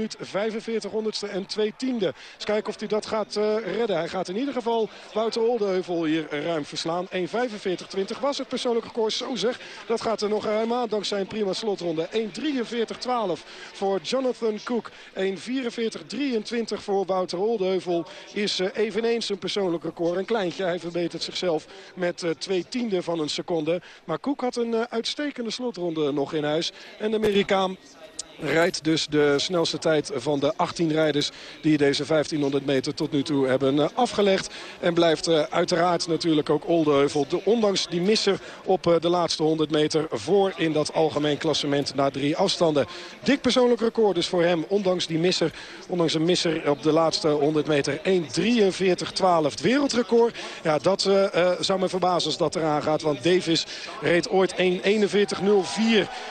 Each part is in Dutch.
minuut 45 honderdste en 2 tiende. Eens kijken of hij dat gaat uh, redden. Hij gaat in ieder geval Wouter Oldeheuvel hier ruim verslaan. 1.45-20 was het persoonlijke record. Zo zeg, dat gaat er nog ruim aan dankzij een prima slotronde. 1.43-12 voor Jonathan Cook. 1.44-23 voor Wouter Oldeheuvel is uh, eveneens een persoonlijk record. Een kleintje, hij verbetert zichzelf met uh, twee tiende van een seconde. Maar Cook had een uitstekende slotronde nog in huis. En de Amerikaan rijdt dus de snelste tijd van de 18 rijders die deze 1500 meter tot nu toe hebben eh, afgelegd. En blijft eh, uiteraard natuurlijk ook Oldeheuvel, ondanks die misser op eh, de laatste 100 meter voor in dat algemeen klassement na drie afstanden. Dik persoonlijk record dus voor hem, ondanks die misser, ondanks een misser op de laatste 100 meter. 1.43.12 wereldrecord. Ja, dat zou me verbazen als dat eraan gaat, want Davis reed ooit 1.41.04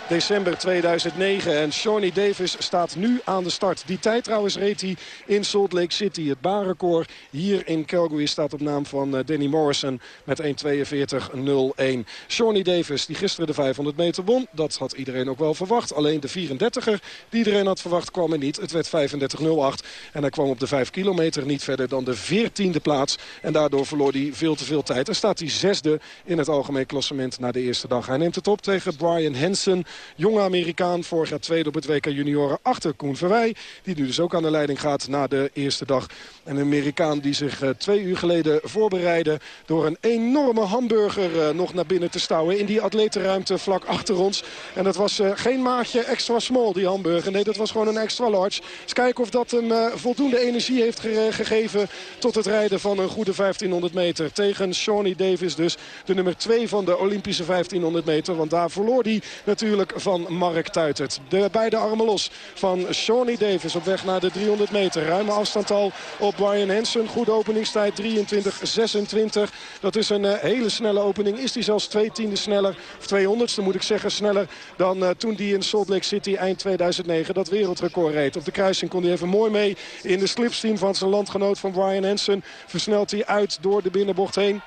december 2009 en Sean Johnny Davis staat nu aan de start. Die tijd trouwens reed hij in Salt Lake City. Het baanrecord hier in Calgary staat op naam van eh, Danny Morrison met 1.42.01. Johnny Davis die gisteren de 500 meter won. Dat had iedereen ook wel verwacht. Alleen de 34er die iedereen had verwacht kwam er niet. Het werd 35.08 en hij kwam op de 5 kilometer niet verder dan de 14e plaats. En daardoor verloor hij veel te veel tijd. En staat hij zesde in het algemeen klassement na de eerste dag. Hij neemt het op tegen Brian Hansen. Jonge Amerikaan, vorig jaar tweede op het WK junioren achter Koen Verwij. Die nu dus ook aan de leiding gaat na de eerste dag. En een Amerikaan die zich uh, twee uur geleden voorbereidde... door een enorme hamburger uh, nog naar binnen te stouwen... in die atletenruimte vlak achter ons. En dat was uh, geen maatje extra small, die hamburger. Nee, dat was gewoon een extra large. Eens kijken of dat hem voldoende energie heeft ge gegeven... tot het rijden van een goede 1500 meter. Tegen Shawnee Davis dus, de nummer 2 van de Olympische 1500 meter. Want daar verloor hij natuurlijk van Mark Tuitert. De beide de armen los van Shawnee Davis op weg naar de 300 meter. Ruime afstand al op Brian Hansen. Goede openingstijd 23-26. Dat is een uh, hele snelle opening. Is die zelfs twee tienden sneller, of 200ste moet ik zeggen, sneller dan uh, toen die in Salt Lake City eind 2009 dat wereldrecord reed. Op de kruising kon hij even mooi mee in de slipstream van zijn landgenoot van Brian Hansen. Versnelt hij uit door de binnenbocht heen.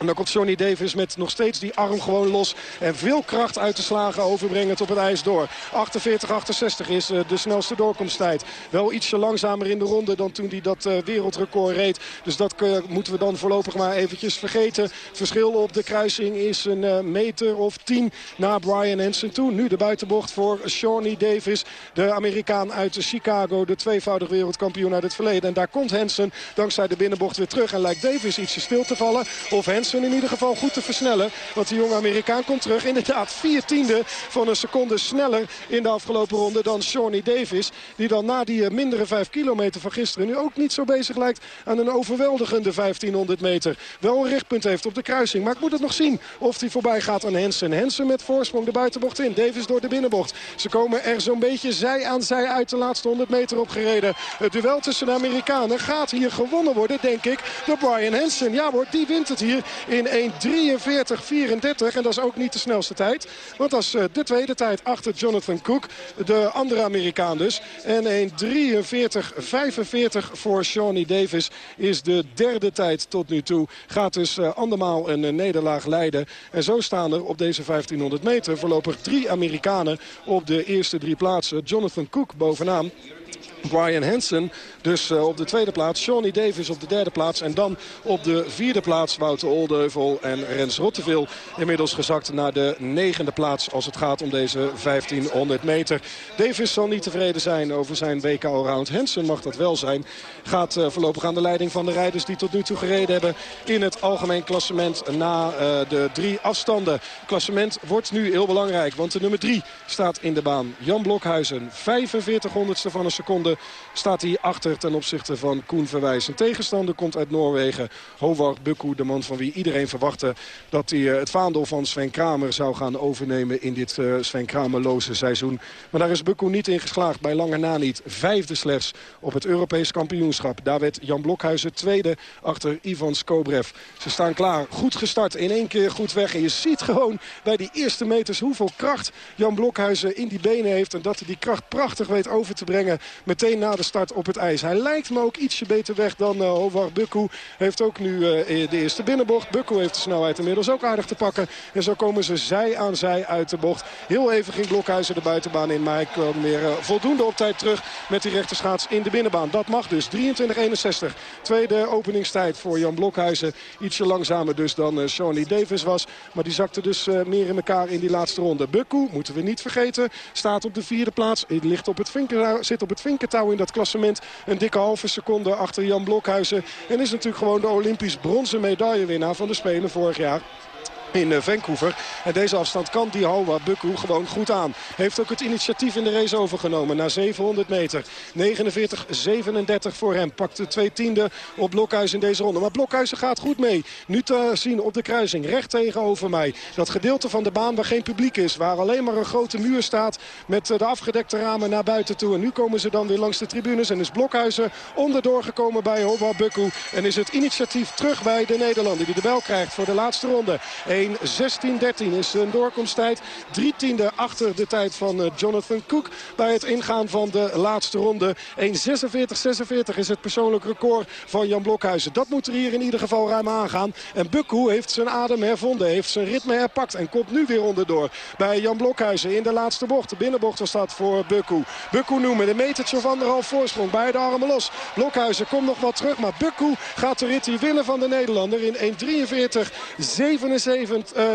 En dan komt Johnny Davis met nog steeds die arm gewoon los. En veel kracht uit de slagen overbrengend op het ijs door. 48-68 is uh, de snelste doorkomsttijd. Wel ietsje langzamer in de ronde dan toen hij dat uh, wereldrecord reed. Dus dat uh, moeten we dan voorlopig maar eventjes vergeten. Verschil op de kruising is een meter of 10 naar Brian Hansen toe. Nu de buitenbocht voor Shawnee Davis. De Amerikaan uit Chicago. De tweevoudig wereldkampioen uit het verleden. En daar komt Hansen dankzij de binnenbocht weer terug. En lijkt Davis ietsje stil te vallen. Of Hansen in ieder geval goed te versnellen. Want die jonge Amerikaan komt terug. Inderdaad, vier tiende van een seconde sneller in de afgelopen ronde dan Shawnee Davis. Die dan na die eh, mindere vijf kilometer van gisteren nu ook niet zo bezig lijkt aan een overweldigende 1500 meter. Wel een richtpunt heeft op de kruising. Maar ik moet het nog zien of hij voorbij gaat aan Hensen. Hensen met voorsprong de buitenbocht in. Davis door de binnenbocht. Ze komen er zo'n beetje zij aan zij uit de laatste 100 meter opgereden. Het duel tussen de Amerikanen gaat hier gewonnen worden, denk ik, door Brian Hensen. Ja hoor, die wint het hier in 1.43.34. En dat is ook niet de snelste tijd. Want dat is eh, de tweede tijd achter Jonathan Cook. De andere Amerikaan dus. En 1.43.45 voor Shawnee Davis is de derde tijd tot nu toe. Gaat dus uh, andermaal een uh, nederlaag leiden. En zo staan er op deze 1500 meter voorlopig drie Amerikanen op de eerste drie plaatsen. Jonathan Cook bovenaan. Brian Hansen dus uh, op de tweede plaats. Shawnee Davis op de derde plaats. En dan op de vierde plaats Wouter Oldeuvel en Rens Rotteveel. Inmiddels gezakt naar de negende plaats als het gaat om deze 1500 meter. Davis zal niet tevreden zijn over zijn WK Allround. Hansen mag dat wel zijn. Gaat uh, voorlopig aan de leiding van de rijders die tot nu toe gereden hebben in het algemeen klassement na uh, de drie afstanden. Klassement wordt nu heel belangrijk, want de nummer drie staat in de baan. Jan Blokhuizen, 45 honderdste van een seconde staat hij achter ten opzichte van Koen Verwijs. Een tegenstander komt uit Noorwegen. Howard Bukku, de man van wie iedereen verwachtte dat hij het vaandel van Sven Kramer zou gaan overnemen in dit uh, Sven Kramerloze seizoen. Maar daar is Bukku niet in geslaagd, bij lange na niet. Vijfde slechts op het Europees kampioenschap. Daar werd Jan Blokhuizen tweede achter Ivan Skobrev. Ze staan klaar, goed gestart, in één keer goed weg. En je ziet gewoon bij die eerste meters hoeveel kracht Jan Blokhuizen in die benen heeft. En dat hij die kracht prachtig weet over te brengen met meteen na de start op het ijs. Hij lijkt me ook ietsje beter weg dan uh, Howard. Heeft ook nu uh, de eerste binnenbocht. Bukku heeft de snelheid inmiddels ook aardig te pakken. En zo komen ze zij aan zij uit de bocht. Heel even ging Blokhuizen de buitenbaan in. Maar hij kwam weer uh, voldoende op tijd terug met die rechterschaats in de binnenbaan. Dat mag dus. 23-61. Tweede openingstijd voor Jan Blokhuizen. Ietsje langzamer dus dan Shawnee Davis was. Maar die zakte dus meer in elkaar in die laatste ronde. Bukku, moeten we niet vergeten, staat op de vierde plaats. Ligt op het zit op het in dat klassement. Een dikke halve seconde achter Jan Blokhuizen. En is natuurlijk gewoon de Olympisch bronzen medaillewinnaar van de Spelen vorig jaar in eh, Vancouver. En deze afstand kan die Halwa Bukku gewoon goed aan. Heeft ook het initiatief in de race overgenomen na 700 meter. 49-37 voor hem. Pakt de twee tiende op Blokhuis in deze ronde. Maar Blokhuizen gaat goed mee. Nu te zien op de kruising. Recht tegenover mij. Dat gedeelte van de baan waar geen publiek is. Waar alleen maar een grote muur staat met eh, de afgedekte ramen naar buiten toe. En nu komen ze dan weer langs de tribunes. En is Blokhuizen onderdoor gekomen bij Halwa Bukku. En is het initiatief terug bij de Nederlander. Die de bel krijgt voor de laatste ronde. 1.16.13 is een doorkomsttijd. Drie tiende achter de tijd van eh, Jonathan Cook bij het ingaan van de laatste ronde. 1.46.46 is het persoonlijk record van Jan Blokhuizen. Dat moet er hier in ieder geval ruim aangaan. En Bukku heeft zijn adem hervonden, heeft zijn ritme herpakt en komt nu weer onderdoor bij Jan Blokhuizen in de laatste bocht. De binnenbocht was dat voor Bukku. Bukku noemen een metertje of anderhalf voorsprong. Beide armen los. Blokhuizen komt nog wat terug, maar Bukku gaat de rit hier winnen van de Nederlander in 1.43.77.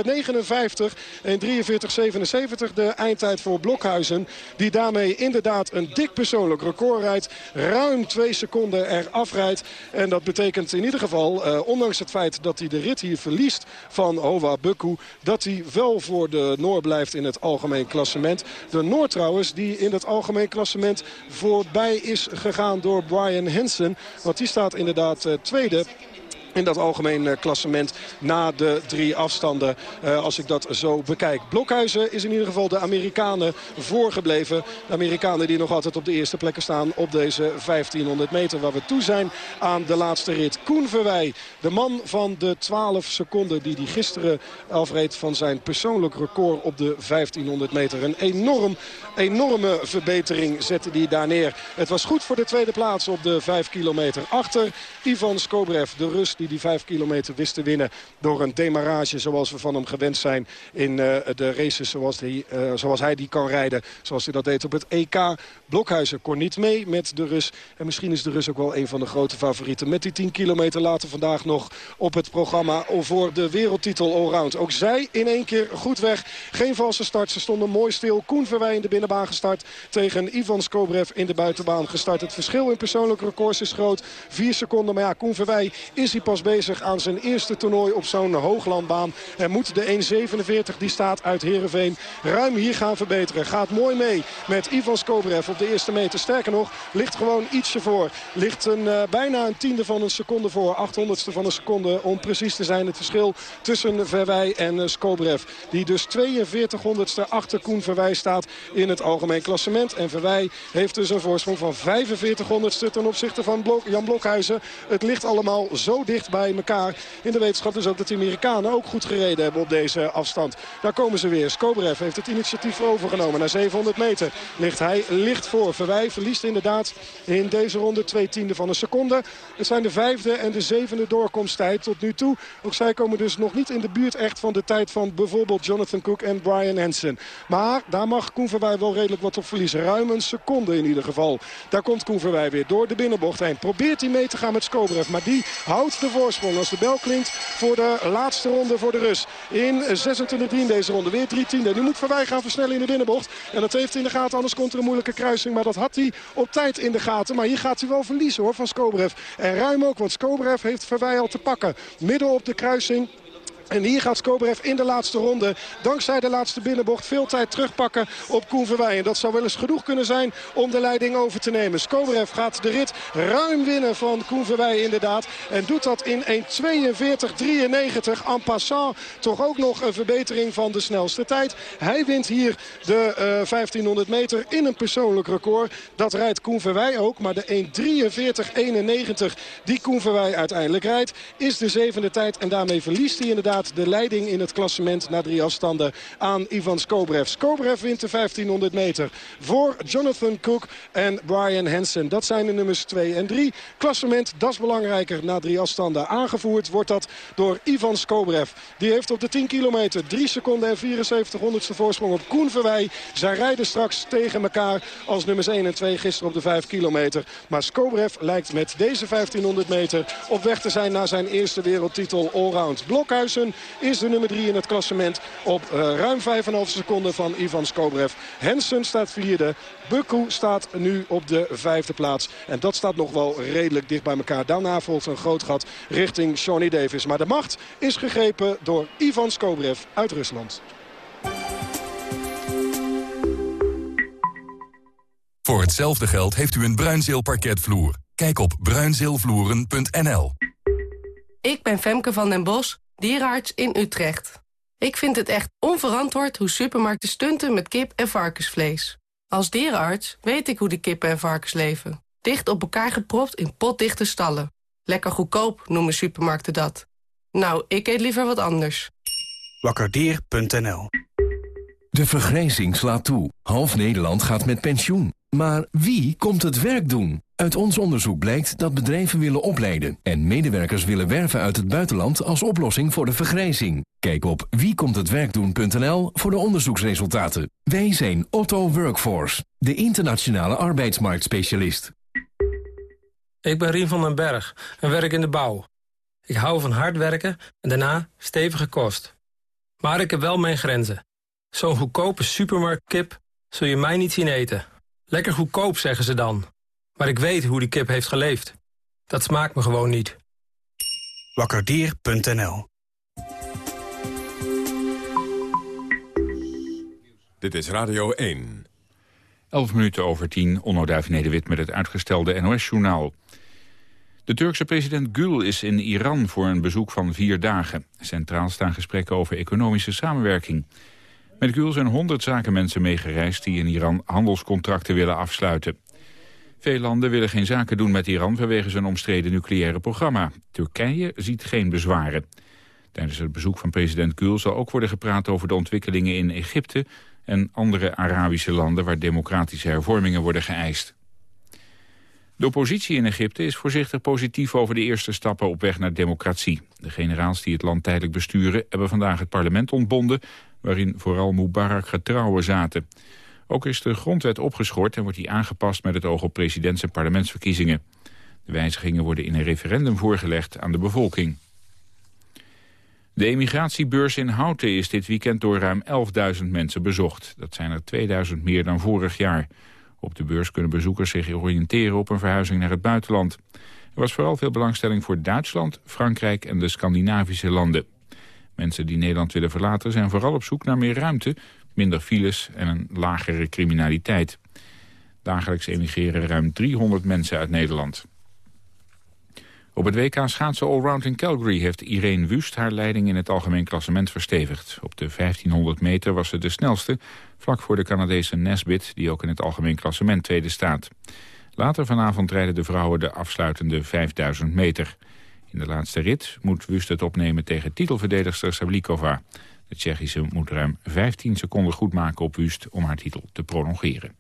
59 en 43-77 de eindtijd voor Blokhuizen. Die daarmee inderdaad een dik persoonlijk record rijdt. Ruim twee seconden eraf rijdt. En dat betekent in ieder geval, uh, ondanks het feit dat hij de rit hier verliest van Hova Bukku... dat hij wel voor de Noor blijft in het algemeen klassement. De Noor trouwens, die in het algemeen klassement voorbij is gegaan door Brian Hansen. Want die staat inderdaad uh, tweede in dat algemeen eh, klassement na de drie afstanden. Uh, als ik dat zo bekijk. Blokhuizen is in ieder geval de Amerikanen voorgebleven. De Amerikanen die nog altijd op de eerste plekken staan op deze 1500 meter. Waar we toe zijn aan de laatste rit. Koen Verwij, de man van de 12 seconden die hij gisteren afreed van zijn persoonlijk record op de 1500 meter. Een enorm, enorme verbetering zette hij daar neer. Het was goed voor de tweede plaats op de 5 kilometer. Achter Ivan Skobrev, de Rus die die 5 kilometer wist te winnen door een demarrage zoals we van hem gewend zijn in uh, de races zoals, die, uh, zoals hij die kan rijden. Zoals hij dat deed op het EK. Blokhuizen kon niet mee met de Rus. En misschien is de Rus ook wel een van de grote favorieten. Met die 10 kilometer later vandaag nog op het programma voor de wereldtitel allround. Ook zij in één keer goed weg. Geen valse start. Ze stonden mooi stil. Koen Verwij in de binnenbaan gestart. Tegen Ivan Skobrev in de buitenbaan gestart. Het verschil in persoonlijke records is groot. 4 seconden. Maar ja, Koen Verwij is hij pas bezig aan zijn eerste toernooi op zo'n hooglandbaan. En moet de 1.47 die staat uit Heerenveen ruim hier gaan verbeteren. Gaat mooi mee met Ivan Skobrev op de eerste meter. Sterker nog, ligt gewoon ietsje voor. Ligt een, uh, bijna een tiende van een seconde voor. 800ste van een seconde om precies te zijn. Het verschil tussen Verwij en uh, Skobrev. Die dus 42 honderdste achter Koen Verwij staat in het algemeen klassement. En Verwij heeft dus een voorsprong van 45 honderdste ten opzichte van Blok, Jan Blokhuizen. Het ligt allemaal zo dicht bij elkaar. In de wetenschap dus ook dat de Amerikanen ook goed gereden hebben op deze afstand. Daar komen ze weer. Skobrev heeft het initiatief overgenomen. Na 700 meter ligt hij licht voor. Verwij verliest inderdaad in deze ronde twee tiende van een seconde. Het zijn de vijfde en de zevende doorkomsttijd tot nu toe. Ook zij komen dus nog niet in de buurt echt van de tijd van bijvoorbeeld Jonathan Cook en Brian Hansen. Maar daar mag Koen Verwij wel redelijk wat op verliezen. Ruim een seconde in ieder geval. Daar komt Koen Verwij weer door de binnenbocht heen. Probeert hij mee te gaan met Skobrev. Maar die houdt de voorsprong als de bel klinkt voor de laatste ronde voor de Rus. In 26-3 deze ronde. Weer 3 tiende. Nu moet Verwij gaan versnellen in de binnenbocht. En dat heeft hij in de gaten. Anders komt er een moeilijke kruising. Maar dat had hij op tijd in de gaten. Maar hier gaat hij wel verliezen hoor van Skobrev. En ruim ook. Want Skobrev heeft Verwij al te pakken. Midden op de kruising en hier gaat Skobrev in de laatste ronde, dankzij de laatste binnenbocht, veel tijd terugpakken op Koen Verwij. En dat zou wel eens genoeg kunnen zijn om de leiding over te nemen. Skobrev gaat de rit ruim winnen van Koen Verwij inderdaad. En doet dat in 1.42.93. En passant toch ook nog een verbetering van de snelste tijd. Hij wint hier de uh, eh, 1500 meter in een persoonlijk record. Dat rijdt Koen Verwij ook. Maar de 1.43.91 die Koen Verwij uiteindelijk rijdt, is de zevende tijd. En daarmee verliest hij inderdaad de leiding in het klassement na drie afstanden aan Ivan Skobrev. Skobrev wint de 1500 meter voor Jonathan Cook en Brian Hansen. Dat zijn de nummers 2 en 3. Klassement, dat is belangrijker na drie afstanden. Aangevoerd wordt dat door Ivan Skobrev. Die heeft op de 10 kilometer 3 seconden en 74 honderdste voorsprong op Koen Verwij. Zij rijden straks tegen elkaar als nummers 1 en 2 gisteren op de 5 kilometer. Maar Skobrev lijkt met deze 1500 meter op weg te zijn naar zijn eerste wereldtitel allround. Blokhuizen is de nummer 3 in het klassement op uh, ruim 5,5 seconden van Ivan Skobrev. Hensen staat vierde. Bukku staat nu op de vijfde plaats. En dat staat nog wel redelijk dicht bij elkaar. Daarna volgt een groot gat richting Shawnee Davis. Maar de macht is gegrepen door Ivan Skobrev uit Rusland. Voor hetzelfde geld heeft u een Bruinzeel parketvloer. Kijk op bruinzeelvloeren.nl. Ik ben Femke van den Bos, dierenarts in Utrecht. Ik vind het echt onverantwoord hoe supermarkten stunten met kip en varkensvlees. Als dierenarts weet ik hoe de kippen en varkens leven. Dicht op elkaar gepropt in potdichte stallen. Lekker goedkoop noemen supermarkten dat. Nou, ik eet liever wat anders. Wakkerdier.nl De vergrijzing slaat toe. Half Nederland gaat met pensioen. Maar wie komt het werk doen? Uit ons onderzoek blijkt dat bedrijven willen opleiden... en medewerkers willen werven uit het buitenland als oplossing voor de vergrijzing. Kijk op wiekomthetwerkdoen.nl voor de onderzoeksresultaten. Wij zijn Otto Workforce, de internationale arbeidsmarktspecialist. Ik ben Rien van den Berg en werk in de bouw. Ik hou van hard werken en daarna stevige kost. Maar ik heb wel mijn grenzen. Zo'n goedkope supermarktkip zul je mij niet zien eten. Lekker goedkoop, zeggen ze dan. Maar ik weet hoe die kip heeft geleefd. Dat smaakt me gewoon niet. Wakkerdier.nl Dit is Radio 1. 11 minuten over 10, Onno Duivenede-Wit met het uitgestelde NOS-journaal. De Turkse president Gül is in Iran voor een bezoek van vier dagen. Centraal staan gesprekken over economische samenwerking. Met Gül zijn 100 zakenmensen meegereisd die in Iran handelscontracten willen afsluiten. Veel landen willen geen zaken doen met Iran vanwege zijn omstreden nucleaire programma. Turkije ziet geen bezwaren. Tijdens het bezoek van president Gül zal ook worden gepraat over de ontwikkelingen in Egypte en andere Arabische landen waar democratische hervormingen worden geëist. De oppositie in Egypte is voorzichtig positief over de eerste stappen op weg naar democratie. De generaals die het land tijdelijk besturen hebben vandaag het parlement ontbonden... waarin vooral Mubarak getrouwen zaten. Ook is de grondwet opgeschort en wordt die aangepast met het oog op presidents- en parlementsverkiezingen. De wijzigingen worden in een referendum voorgelegd aan de bevolking. De emigratiebeurs in Houten is dit weekend door ruim 11.000 mensen bezocht. Dat zijn er 2.000 meer dan vorig jaar. Op de beurs kunnen bezoekers zich oriënteren op een verhuizing naar het buitenland. Er was vooral veel belangstelling voor Duitsland, Frankrijk en de Scandinavische landen. Mensen die Nederland willen verlaten zijn vooral op zoek naar meer ruimte, minder files en een lagere criminaliteit. Dagelijks emigreren ruim 300 mensen uit Nederland. Op het WK schaatsen allround in Calgary heeft Irene Wust haar leiding in het algemeen klassement verstevigd. Op de 1500 meter was ze de snelste, vlak voor de Canadese Nesbit, die ook in het algemeen klassement tweede staat. Later vanavond rijden de vrouwen de afsluitende 5000 meter. In de laatste rit moet Wust het opnemen tegen titelverdedigster Sablikova. De Tsjechische moet ruim 15 seconden goed maken op Wust om haar titel te prolongeren.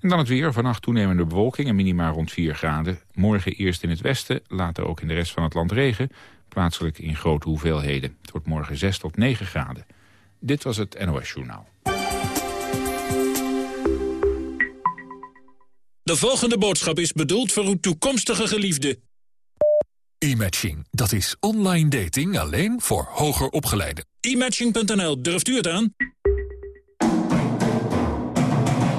En dan het weer. Vannacht toenemende bewolking en minima rond 4 graden. Morgen eerst in het westen, later ook in de rest van het land regen. Plaatselijk in grote hoeveelheden. Het wordt morgen 6 tot 9 graden. Dit was het NOS Journaal. De volgende boodschap is bedoeld voor uw toekomstige geliefde. E-matching, dat is online dating alleen voor hoger opgeleiden. E-matching.nl, durft u het aan?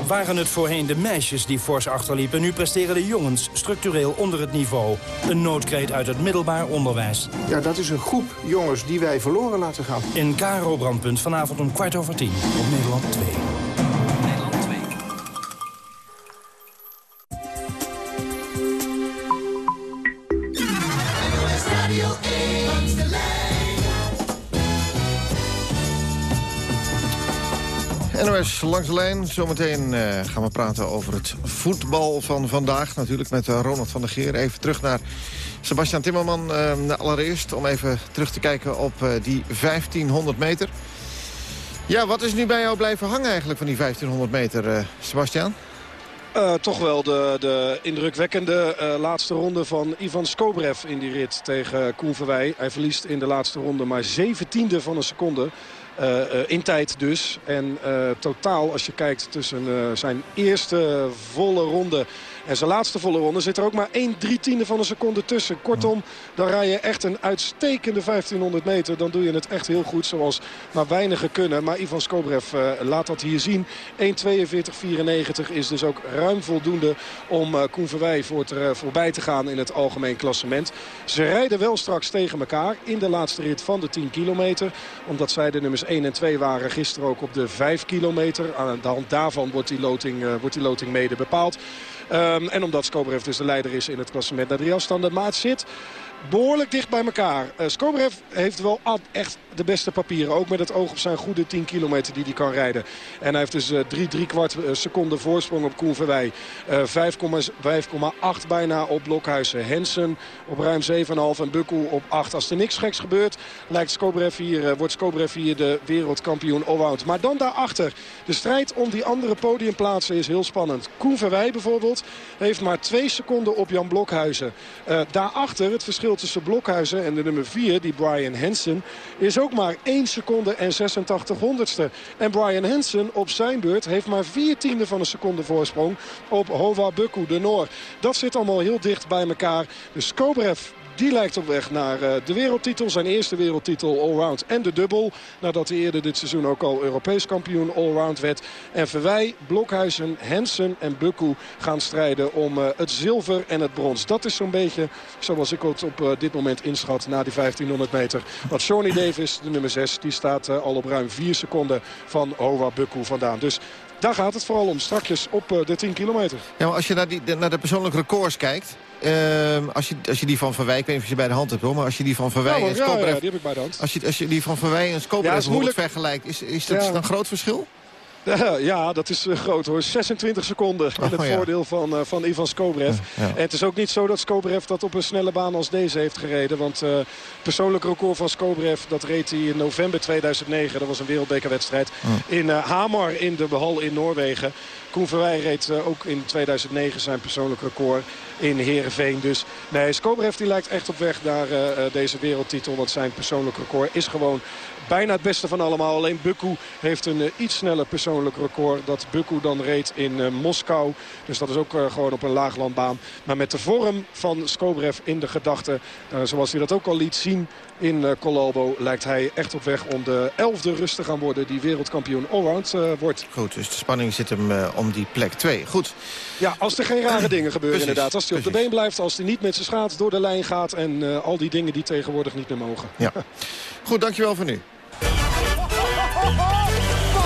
Waren het voorheen de meisjes die fors achterliepen... nu presteren de jongens structureel onder het niveau. Een noodkreet uit het middelbaar onderwijs. Ja, dat is een groep jongens die wij verloren laten gaan. In Karo Brandpunt vanavond om kwart over tien op Nederland 2. NOS langs de lijn. Zometeen uh, gaan we praten over het voetbal van vandaag. Natuurlijk met uh, Ronald van der Geer. Even terug naar Sebastian Timmerman. Uh, allereerst om even terug te kijken op die 1500 meter. Ja, wat is nu bij jou blijven hangen eigenlijk van die 1500 meter, Sebastian? Toch wel de, de indrukwekkende laatste ronde van Ivan Skobrev in die rit tegen Koen Verwij. Hij verliest in de laatste ronde maar zeventiende van een seconde. Uh, in tijd dus. En totaal, als je kijkt tussen zijn eerste volle ronde en zijn laatste volle ronde zit er ook maar 1 tiende van een seconde tussen. Kortom, dan rij je echt een uitstekende 1500 meter. Dan doe je het echt heel goed zoals maar weinigen kunnen. Maar Ivan Skobrev uh, laat dat hier zien. 1.42.94 is dus ook ruim voldoende om uh, Koen Verwij voor te, uh, voorbij te gaan in het algemeen klassement. Ze rijden wel straks tegen elkaar in de laatste rit van de 10 kilometer. Omdat zij de nummers 1 en 2 waren gisteren ook op de 5 kilometer. Aan de hand daarvan wordt die loting, wordt die loting mede bepaald. Um, en omdat Skobrev dus de leider is in het klassement naar drie afstanden. Maar het zit behoorlijk dicht bij elkaar. Uh, Skobrev heeft wel echt de beste papieren. Ook met het oog op zijn goede 10 kilometer die hij kan rijden. En hij heeft dus 3, uh, 3 kwart uh, seconden voorsprong op Koen Verwij. 5,8 bijna op Blokhuizen. Hensen op ruim 7,5 en Bukkel op 8. Als er niks geks gebeurt, lijkt Skobrev hier, wordt Skobrev hier de wereldkampioen allround. Maar dan daarachter. De strijd om die andere podiumplaatsen is heel spannend. Koen Verwij bijvoorbeeld heeft maar 2 seconden op Jan Blokhuizen. daarachter het verschil tussen Blokhuizen en de nummer 4, die Brian Hansen, is ook maar 1 seconde en 86 honderdste. En Brian Hansen op zijn beurt heeft maar 4 tiende van een seconde voorsprong op Hova Bukku de Noor. Dat zit allemaal heel dicht bij elkaar. Dus Skobrev die lijkt op weg naar uh, de wereldtitel. Zijn eerste wereldtitel allround en de dubbel. Nadat hij eerder dit seizoen ook al Europees kampioen allround werd. En Verwij, Blokhuizen, Hensen en Bukku gaan strijden om uh, het zilver en het brons. Dat is zo'n beetje zoals ik het op uh, dit moment inschat na die 1500 meter. Want Shawnee Davis, de nummer 6, die staat al op ruim 4 seconden van Hova Bukku vandaan. Dus daar gaat het vooral om, strakjes op uh, de 10 kilometer. Ja, maar als je naar, die, naar de persoonlijke records kijkt... Uh, als, je, als je die van Verwij, ik weet niet of je bij de hand hebt hoor... maar als je die van Verwij ja, en Skobrev... Ja, ja, die heb ik bij de hand. Als je, als je die van Verwij en Skobrev ja, vergelijkt... is, is dat een groot verschil? Ja, dat is uh, groot hoor. 26 seconden in het oh, ja. voordeel van, uh, van Ivan Skobrev. Ja, ja. En het is ook niet zo dat Skobrev dat op een snelle baan als deze heeft gereden. Want uh, persoonlijk record van Skobrev, dat reed hij in november 2009. Dat was een wereldbekerwedstrijd. In Hamar in de hal in Noorwegen. Koen Verwij reed ook in 2009 zijn persoonlijk record in Heerenveen. Dus nee, Skobrev die lijkt echt op weg naar deze wereldtitel. Want zijn persoonlijk record is gewoon bijna het beste van allemaal. Alleen Bukku heeft een iets sneller persoonlijk record. Dat Bukku dan reed in Moskou. Dus dat is ook gewoon op een laaglandbaan. Maar met de vorm van Skobrev in de gedachten. zoals hij dat ook al liet zien in Colalbo. Lijkt hij echt op weg om de elfde rust te gaan worden. Die wereldkampioen allround wordt. Goed, dus de spanning zit hem om die plek 2. Goed. Ja, als er geen rare dingen gebeuren precies, inderdaad. Als hij op de been blijft. Als hij niet met zijn schaats door de lijn gaat. En al die dingen die tegenwoordig niet meer mogen. Ja. Goed, dankjewel voor nu. Wat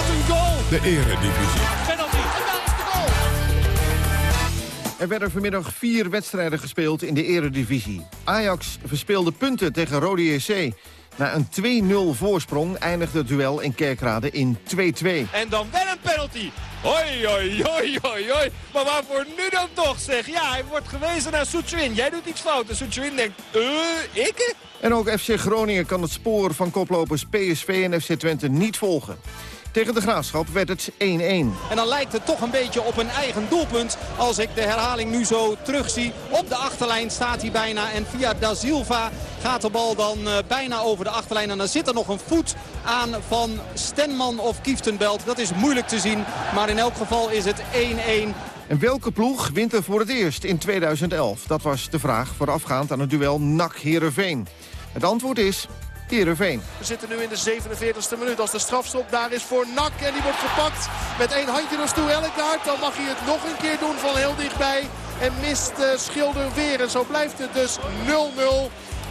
een goal! De eredivisie. Er werden vanmiddag vier wedstrijden gespeeld in de eredivisie. Ajax verspeelde punten tegen Rode JC. Na een 2-0 voorsprong eindigde het duel in Kerkrade in 2-2. En dan wel een penalty. Hoi, hoi, hoi, hoi, hoi. Maar waarvoor nu dan toch, zeg? Ja, hij wordt gewezen naar Soetsuin. Jij doet iets fout. En Soetsuin denkt, eh, uh, ik? En ook FC Groningen kan het spoor van koplopers PSV en FC Twente niet volgen. Tegen de Graafschap werd het 1-1. En dan lijkt het toch een beetje op een eigen doelpunt. Als ik de herhaling nu zo terugzie. Op de achterlijn staat hij bijna. En via Da Silva gaat de bal dan uh, bijna over de achterlijn. En dan zit er nog een voet aan van Stenman of Kieftenbelt. Dat is moeilijk te zien. Maar in elk geval is het 1-1. En welke ploeg wint er voor het eerst in 2011? Dat was de vraag voorafgaand aan het duel NAC-Herenveen. Het antwoord is Heerenveen. We zitten nu in de 47e minuut. Als de strafstop daar is voor Nak en die wordt gepakt met één handje naar Stoe Elkaard. Dan mag hij het nog een keer doen van heel dichtbij. En mist uh, Schilder weer. En zo blijft het dus 0-0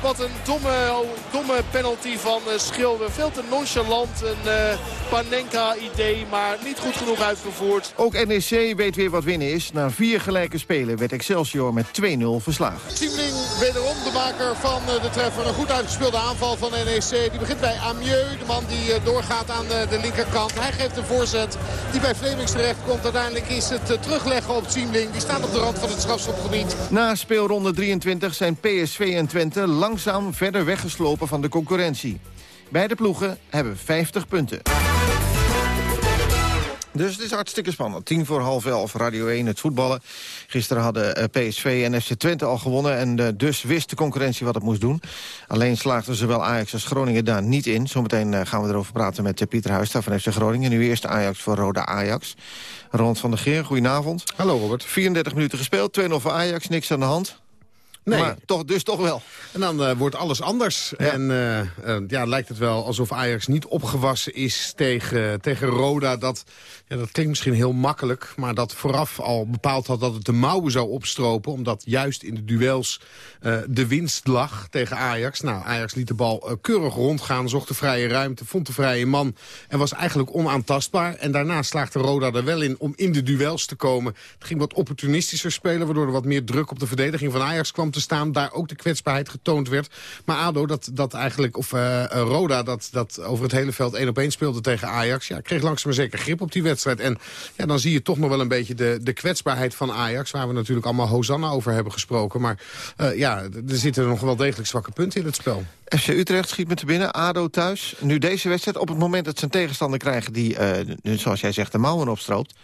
Wat een domme, domme penalty van uh, Schilder. Veel te nonchalant. Een uh, Panenka-idee, maar niet goed genoeg uitgevoerd. Ook NEC weet weer wat winnen is. Na vier gelijke spelen werd Excelsior met 2-0 verslagen. Siemling wederom de maker van de treffer. Een goed uitgespeelde aanval van NEC. Die begint bij Amieux, de man die doorgaat aan de linkerkant. Hij geeft een voorzet die bij Flemings terecht komt. Uiteindelijk is het terugleggen op Siemling. Die staat op de rand van het strafschopgebied. Na speelronde 23 zijn PSV en Twente langzaam verder weggeslopen van de concurrentie. Beide ploegen hebben 50 punten. Dus het is hartstikke spannend. Tien voor half elf, Radio 1, het voetballen. Gisteren hadden eh, PSV en FC Twente al gewonnen... en eh, dus wist de concurrentie wat het moest doen. Alleen slaagden zowel Ajax als Groningen daar niet in. Zometeen eh, gaan we erover praten met Pieter Huistra van FC Groningen. Nu eerst Ajax voor Roda Ajax. Ronald van der Geer, goedenavond. Hallo Robert. 34 minuten gespeeld, 2-0 voor Ajax, niks aan de hand. Nee. Maar toch, dus toch wel. En dan uh, wordt alles anders. En uh, uh, ja, lijkt het wel alsof Ajax niet opgewassen is tegen, tegen Roda. Dat, ja, dat klinkt misschien heel makkelijk. Maar dat vooraf al bepaald had dat het de mouwen zou opstropen. Omdat juist in de duels de winst lag tegen Ajax. Nou, Ajax liet de bal keurig rondgaan. Zocht de vrije ruimte, vond de vrije man. En was eigenlijk onaantastbaar. En daarna slaagde Roda er wel in om in de duels te komen. Het ging wat opportunistischer spelen. Waardoor er wat meer druk op de verdediging van Ajax kwam te staan. Daar ook de kwetsbaarheid getoond werd. Maar ADO, dat, dat eigenlijk, of uh, Roda, dat, dat over het hele veld één op één speelde tegen Ajax. Ja, kreeg langzaam maar zeker grip op die wedstrijd. En ja, dan zie je toch nog wel een beetje de, de kwetsbaarheid van Ajax. Waar we natuurlijk allemaal Hosanna over hebben gesproken. Maar uh, ja, er zitten nog wel degelijk zwakke punten in het spel. FC Utrecht schiet met de binnen, ADO thuis. Nu deze wedstrijd, op het moment dat ze een tegenstander krijgen... die, uh, zoals jij zegt, de mouwen opstroopt...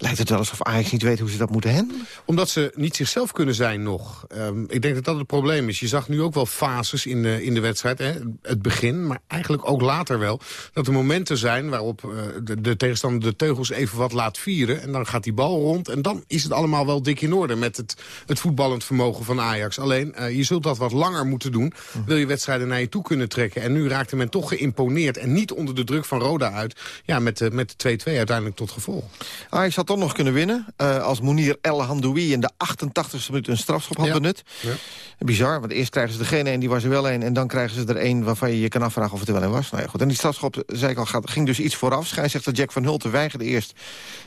Lijkt het wel alsof Ajax niet weet hoe ze dat moeten handelen? Omdat ze niet zichzelf kunnen zijn nog. Um, ik denk dat dat het probleem is. Je zag nu ook wel fases in de, in de wedstrijd. Hè? Het begin, maar eigenlijk ook later wel. Dat er momenten zijn waarop uh, de, de, tegenstander de teugels even wat laat vieren. En dan gaat die bal rond. En dan is het allemaal wel dik in orde met het, het voetballend vermogen van Ajax. Alleen, uh, je zult dat wat langer moeten doen. Wil je wedstrijden naar je toe kunnen trekken. En nu raakte men toch geïmponeerd. En niet onder de druk van Roda uit. Ja, met, uh, met 2-2 uiteindelijk tot gevolg. Ajax had toch nog kunnen winnen. Uh, als Mounir El Hamdoui in de 88e minuut een strafschop had Ja. benut. Ja. Bizar, want eerst krijgen ze degene en die was er wel een... en dan krijgen ze er één waarvan je je kan afvragen of het er wel een was. Nou ja, goed. En die strafschop, zei ik al, ging dus iets vooraf. Scheidsrechter Jack van Hulten weigerde eerst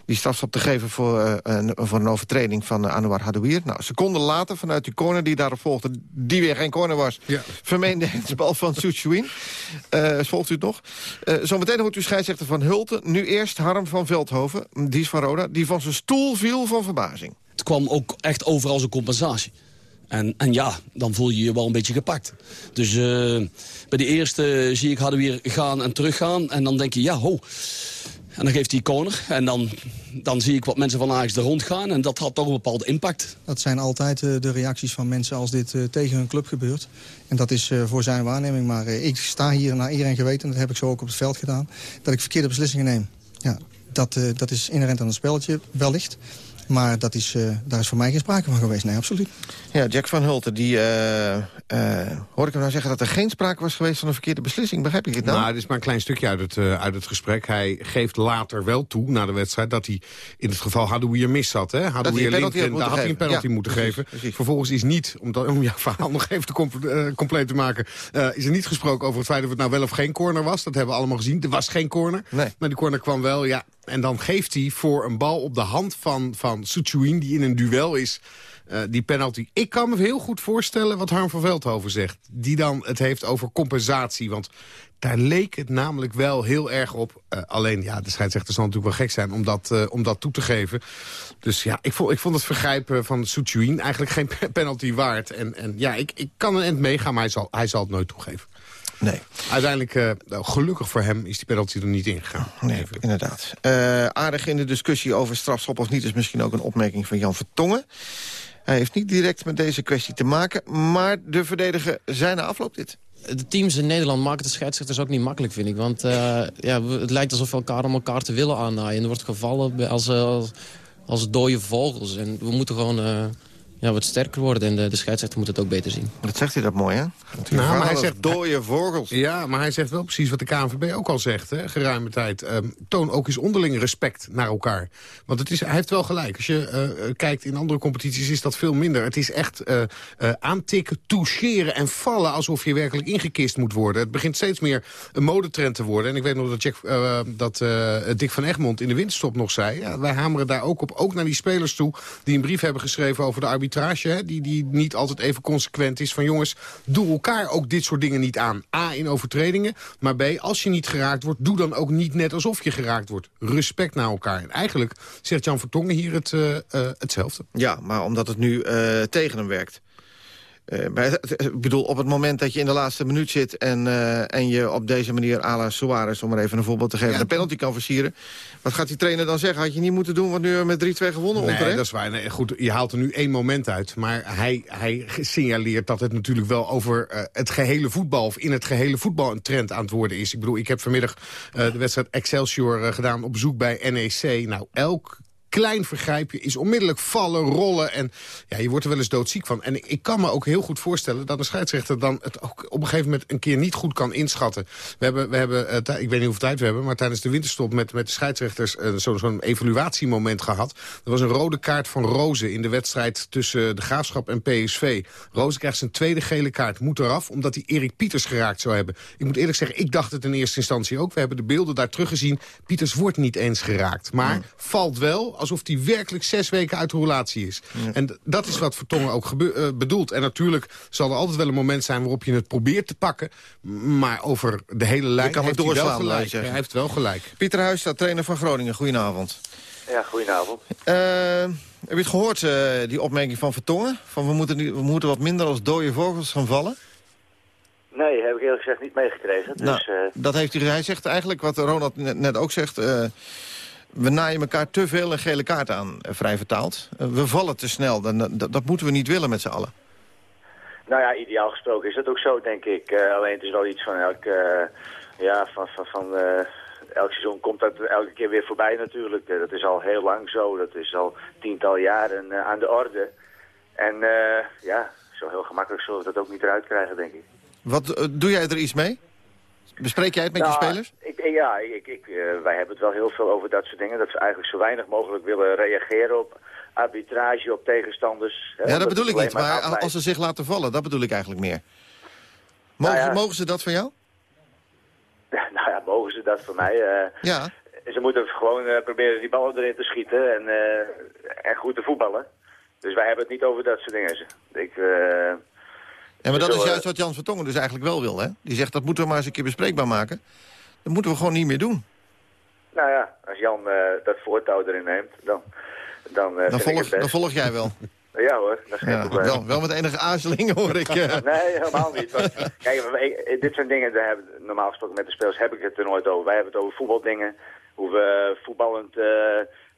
die strafschop te geven... voor, eh, een, voor een overtreding van uh, Anouar Hadouier. Nou, seconden later, vanuit die corner die daarop volgde... die weer geen corner was, Ja. vermeende het bal van Soetjouin. Eh volgt u het nog? Eh, zometeen hoort u scheidsrechter van Hulten. Nu eerst Harm van Veldhoven, die is van Roda... die van zijn stoel viel van verbazing. Het kwam ook echt over als een compensatie. En, en ja, dan voel je je wel een beetje gepakt. Dus eh, bij de eerste zie ik hadden weer gaan en teruggaan. En dan denk je, ja, ho. En dan geeft hij corner. En dan, dan zie ik wat mensen van Ajax er rond gaan. En dat had toch een bepaalde impact. Dat zijn altijd eh, de reacties van mensen als dit eh, tegen hun club gebeurt. En dat is eh, voor zijn waarneming. Maar eh, ik sta hier naar iedereen geweten, en dat heb ik zo ook op het veld gedaan... dat ik verkeerde beslissingen neem. Ja, dat, eh, dat is inherent aan het spelletje, wellicht. Maar dat is, eh, daar is voor mij geen sprake van geweest. Nee, absoluut. Ja, Jack van Hulten, die, eh, eh, hoor ik hem nou zeggen dat er geen sprake was geweest van een verkeerde beslissing? Begrijp ik het nou? Nou, dit is maar een klein stukje uit het, eh, uit het gesprek. Hij geeft later wel toe, na de wedstrijd, dat hij in het geval Hadouier mis had. Hè? Hadouier daar had hij een penalty Ja, moeten precies, geven. precies. Vervolgens is niet, om, dat, om jouw verhaal nog even te comp- compleet te maken... eh, is er niet gesproken over het feit of het nou wel of geen corner was. Dat hebben we allemaal gezien. Er was geen corner. Maar die corner kwam wel, ja. En dan geeft hij voor een bal op de hand van, van Soetjouin, die in een duel is... eh, die penalty. Ik kan me heel goed voorstellen wat Harm van Veldhoven zegt. Die dan het heeft over compensatie. Want daar leek het namelijk wel heel erg op. Eh, alleen, ja, de scheidsrechter zal natuurlijk wel gek zijn om dat, eh, om dat toe te geven. Dus ja, ik vond, ik vond het vergrijpen van Soetjouin eigenlijk geen pe- penalty waard. En, en ja, ik, ik kan een end meegaan, maar hij zal, hij zal het nooit toegeven. Nee. Uiteindelijk, eh, nou, gelukkig voor hem, is die penalty er niet ingegaan. Nee, inderdaad. Eh, aardig in de discussie over strafschop of niet... is misschien ook een opmerking van Jan Vertongen. Hij heeft niet direct met deze kwestie te maken... maar de verdediger zijn na afloop dit. De teams in Nederland maken de scheidsrechters ook niet makkelijk, vind ik. Want eh, ja, het lijkt alsof we elkaar om elkaar te willen aannaaien. En er wordt gevallen bij- als, als, als dode vogels. En we moeten gewoon... eh, ja, wat sterker worden. En de, de scheidsrechter moet het ook beter zien. Dat zegt hij dat mooi, hè? Nou, maar hij zegt dooie vogels. Ja, maar hij zegt wel precies wat de KNVB ook al zegt, hè, geruime tijd. Ehm, toon ook eens onderling respect naar elkaar. Want het is, hij heeft wel gelijk. Als je uh, kijkt in andere competities is dat veel minder. Het is echt uh, uh, aantikken, toucheren en vallen alsof je werkelijk ingekist moet worden. Het begint steeds meer een modetrend te worden. En ik weet nog dat, Jack, dat Dick van Egmond in de winterstop nog zei... Ja, wij hameren daar ook op, ook naar die spelers toe... die een brief hebben geschreven over de arbitrage... Hè, die, die niet altijd even consequent is van jongens, doe elkaar ook dit soort dingen niet aan. A, in overtredingen, maar B, als je niet geraakt wordt... doe dan ook niet net alsof je geraakt wordt. Respect naar elkaar. En eigenlijk zegt Jan Vertongen hier het, uh, uh, hetzelfde. Ja, maar omdat het nu uh, tegen hem werkt. Uh, ik bedoel, op het moment dat je in de laatste minuut zit... en, uh, en je op deze manier à la Suarez, om maar even een voorbeeld te geven... Ja. een penalty kan versieren. Wat gaat die trainer dan zeggen? Had je niet moeten doen, want nu met 3-2 gewonnen Nee, onterecht? dat is waar. Nee, goed, je haalt er nu één moment uit. Maar hij, hij signaleert dat het natuurlijk wel over uh, het gehele voetbal... of in het gehele voetbal een trend aan het worden is. Ik bedoel, ik heb vanmiddag de wedstrijd Excelsior gedaan op bezoek bij NEC. Nou, elk klein vergrijpje is onmiddellijk vallen, rollen. En ja, je wordt er wel eens doodziek van. En ik kan me ook heel goed voorstellen dat een scheidsrechter dan het ook op een gegeven moment een keer niet goed kan inschatten. We hebben, we hebben uh, ik weet niet hoeveel tijd we hebben, maar tijdens de winterstop met, met de scheidsrechters uh, zo'n zo evaluatiemoment gehad. Er was een rode kaart van Rozen in de wedstrijd tussen de Graafschap en PSV. Rozen krijgt zijn tweede gele kaart, moet eraf, omdat hij Erik Pieters geraakt zou hebben. Ik moet eerlijk zeggen, ik dacht het in eerste instantie ook. We hebben de beelden daar teruggezien. Pieters wordt niet eens geraakt, maar ja. valt wel alsof hij werkelijk zes weken uit de relatie is. Ja. En dat is wat Vertongen ook uh, bedoelt. En natuurlijk zal er altijd wel een moment zijn waarop je het probeert te pakken. Maar over de hele lijn kan heeft hij wel gelijk. Hij heeft wel gelijk. Pieter Huis, trainer van Groningen. Goedenavond. Ja, goedenavond. Uh, heb je het gehoord, uh, die opmerking van Vertongen? Van we moeten, we moeten wat minder als dode vogels gaan vallen? Nee, heb ik eerlijk gezegd niet meegekregen. Dus, nou, dat heeft hij, hij zegt eigenlijk wat Ronald net ook zegt... Uh, we naaien elkaar te veel een gele kaart aan, vrij vertaald. We vallen te snel, dat, dat, dat moeten we niet willen met z'n allen. Nou ja, ideaal gesproken is dat ook zo, denk ik. Uh, alleen het is wel iets van elk, uh, ja, van, van, van uh, elk seizoen komt dat elke keer weer voorbij natuurlijk. dat is al heel lang zo, dat is al tiental jaren aan de orde. En ja, zo heel gemakkelijk zullen we dat ook niet eruit krijgen, denk ik. Wat, doe jij er iets mee? Bespreek jij het met nou, je spelers? Ik, ja, ik, ik, uh, wij hebben het wel heel veel over dat soort dingen. Dat ze eigenlijk zo weinig mogelijk willen reageren op arbitrage, op tegenstanders. Ja, dat, bedoel ik niet. Maar, als ze zich laten vallen, dat bedoel ik eigenlijk meer. Mogen, nou ja, mogen ze dat van jou? nou ja, mogen ze dat van mij? Uh, ja. Ze moeten gewoon uh, proberen die ballen erin te schieten en, en goed te voetballen. Dus wij hebben het niet over dat soort dingen. Ik... Ja, maar dat is juist wat Jan Vertongen dus eigenlijk wel wil, hè? Die zegt, dat moeten we maar eens een keer bespreekbaar maken. Dat moeten we gewoon niet meer doen. Nou ja, als Jan uh, dat voortouw erin neemt, dan... Dan, uh, dan, volg, dan volg jij wel. Ja hoor, dat is geen ja, probleem. Wel, wel met enige aarzeling hoor ik. Uh... nee, helemaal niet. Kijk, dit zijn dingen, daar hebben, normaal gesproken met de spelers heb ik het er nooit over. Wij hebben het over voetbaldingen, hoe we voetballend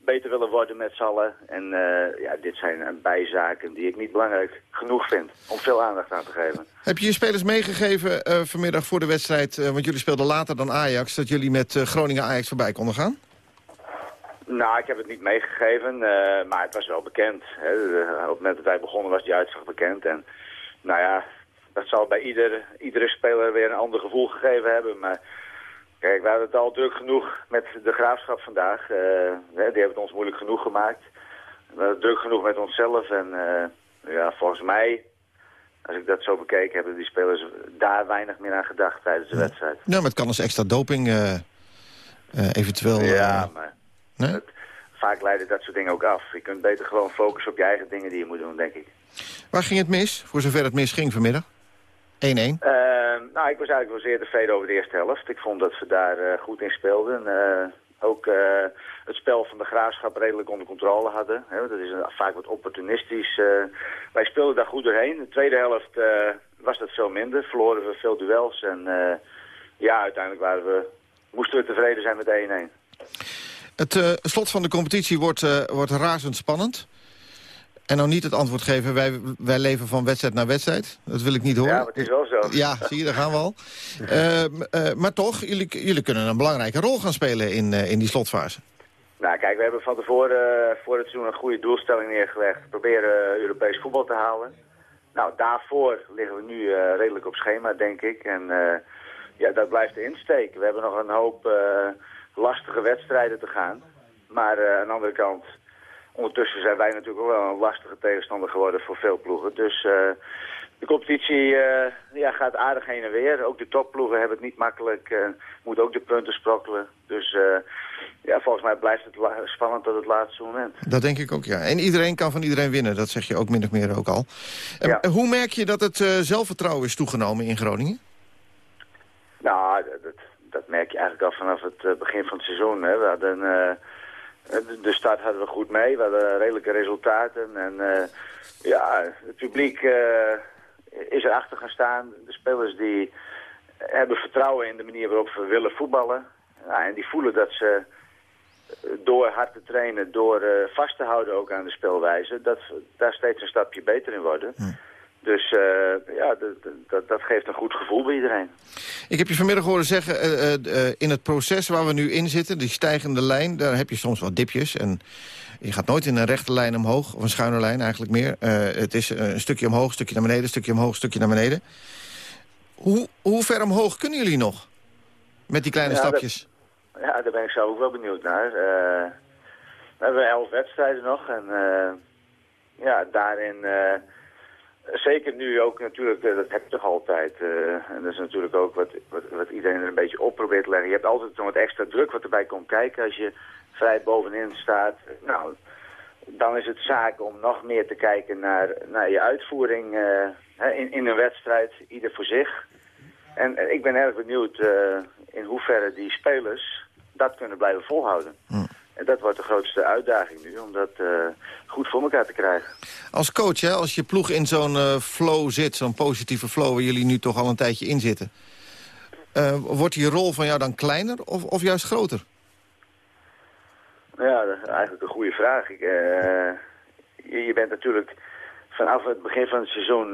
beter willen worden met z'n allen. En uh, ja, dit zijn bijzaken die ik niet belangrijk genoeg vind om veel aandacht aan te geven. Heb je je spelers meegegeven uh, vanmiddag voor de wedstrijd, uh, want jullie speelden later dan Ajax, dat jullie met Groningen-Ajax voorbij konden gaan? Nou, ik heb het niet meegegeven, maar het was wel bekend. Hè. Op het moment dat wij begonnen was die uitslag bekend. En nou ja, dat zal bij ieder, iedere speler weer een ander gevoel gegeven hebben, maar... Kijk, we hadden het al druk genoeg met de graafschap vandaag. Uh, die hebben het ons moeilijk genoeg gemaakt. We hadden het druk genoeg met onszelf. En uh, ja, volgens mij, als ik dat zo bekeek, hebben die spelers daar weinig meer aan gedacht tijdens de wedstrijd. Ja, maar het kan als extra doping uh, eventueel... Ja, maar nee? het, vaak leiden dat soort dingen ook af. Je kunt beter gewoon focussen op je eigen dingen die je moet doen, denk ik. Waar ging het mis, voor zover het mis ging vanmiddag? 1-1? Uh, nou, ik was eigenlijk wel zeer tevreden over de eerste helft. Ik vond dat ze daar uh, goed in speelden. Uh, ook uh, het spel van de graafschap redelijk onder controle hadden. Hè, dat is vaak wat opportunistisch. wij speelden daar goed doorheen. De tweede helft was dat veel minder. Verloren we veel duels. En ja, uiteindelijk waren we, moesten we tevreden zijn met 1-1. Het slot van de competitie wordt, wordt razendspannend. En nou niet het antwoord geven, wij, wij leven van wedstrijd naar wedstrijd. Dat wil ik niet horen. Ja, het is wel zo. Ja, zie je, daar gaan we al. Uh, uh, maar toch, jullie, jullie kunnen een belangrijke rol gaan spelen in, uh, in die slotfase. Nou, kijk, we hebben van tevoren uh, voor het seizoen een goede doelstelling neergelegd. Proberen Europees voetbal te halen. Nou, daarvoor liggen we nu uh, redelijk op schema, denk ik. En ja, dat blijft de insteek. We hebben nog een hoop lastige wedstrijden te gaan. Maar aan de andere kant, ondertussen zijn wij natuurlijk ook wel een lastige tegenstander geworden voor veel ploegen. Dus de competitie ja, gaat aardig heen en weer. Ook de topploegen hebben het niet makkelijk. moeten ook de punten sprokkelen. Dus ja, volgens mij blijft het spannend tot het laatste moment. Dat denk ik ook, ja. En iedereen kan van iedereen winnen, dat zeg je ook min of meer ook al. Ja. hoe merk je dat het zelfvertrouwen is toegenomen in Groningen? Nou, dat, dat, merk je eigenlijk al vanaf het begin van het seizoen. Hè. We hadden, uh, de start hadden we goed mee, we hadden redelijke resultaten. En ja, het publiek is erachter gaan staan. De spelers die hebben vertrouwen in de manier waarop we willen voetballen. Ja, en die voelen dat ze door hard te trainen, door vast te houden ook aan de spelwijze, dat daar steeds een stapje beter in worden. Dus uh, ja, dat, geeft een goed gevoel bij iedereen. Ik heb je vanmiddag horen zeggen, uh, in het proces waar we nu in zitten, die stijgende lijn, daar heb je soms wat dipjes. En je gaat nooit in een rechte lijn omhoog, of een schuine lijn eigenlijk meer. het is een stukje omhoog, een stukje naar beneden, een stukje omhoog, een stukje naar beneden. Hoe, hoe ver omhoog kunnen jullie nog? Met die kleine stapjes? Ja, daar ben ik zelf ook wel benieuwd naar. We hebben elf wedstrijden nog en ja, daarin... Zeker nu ook natuurlijk, dat heb je toch altijd. en dat is natuurlijk ook wat, wat, wat, iedereen er een beetje op probeert te leggen. Je hebt altijd zo'n wat extra druk wat erbij komt kijken als je vrij bovenin staat. Nou, dan is het zaak om nog meer te kijken naar, naar je uitvoering in, in een wedstrijd, ieder voor zich. En, ik ben erg benieuwd in hoeverre die spelers dat kunnen blijven volhouden. Hm. En dat wordt de grootste uitdaging nu, om dat uh, goed voor elkaar te krijgen. Als coach, hè, als je ploeg in zo'n uh, flow zit, zo'n positieve flow... waar jullie nu toch al een tijdje in zitten... Uh, wordt die rol van jou dan kleiner of, of juist groter? Ja, dat is eigenlijk een goede vraag. Ik, je, je, bent natuurlijk vanaf het begin van het seizoen...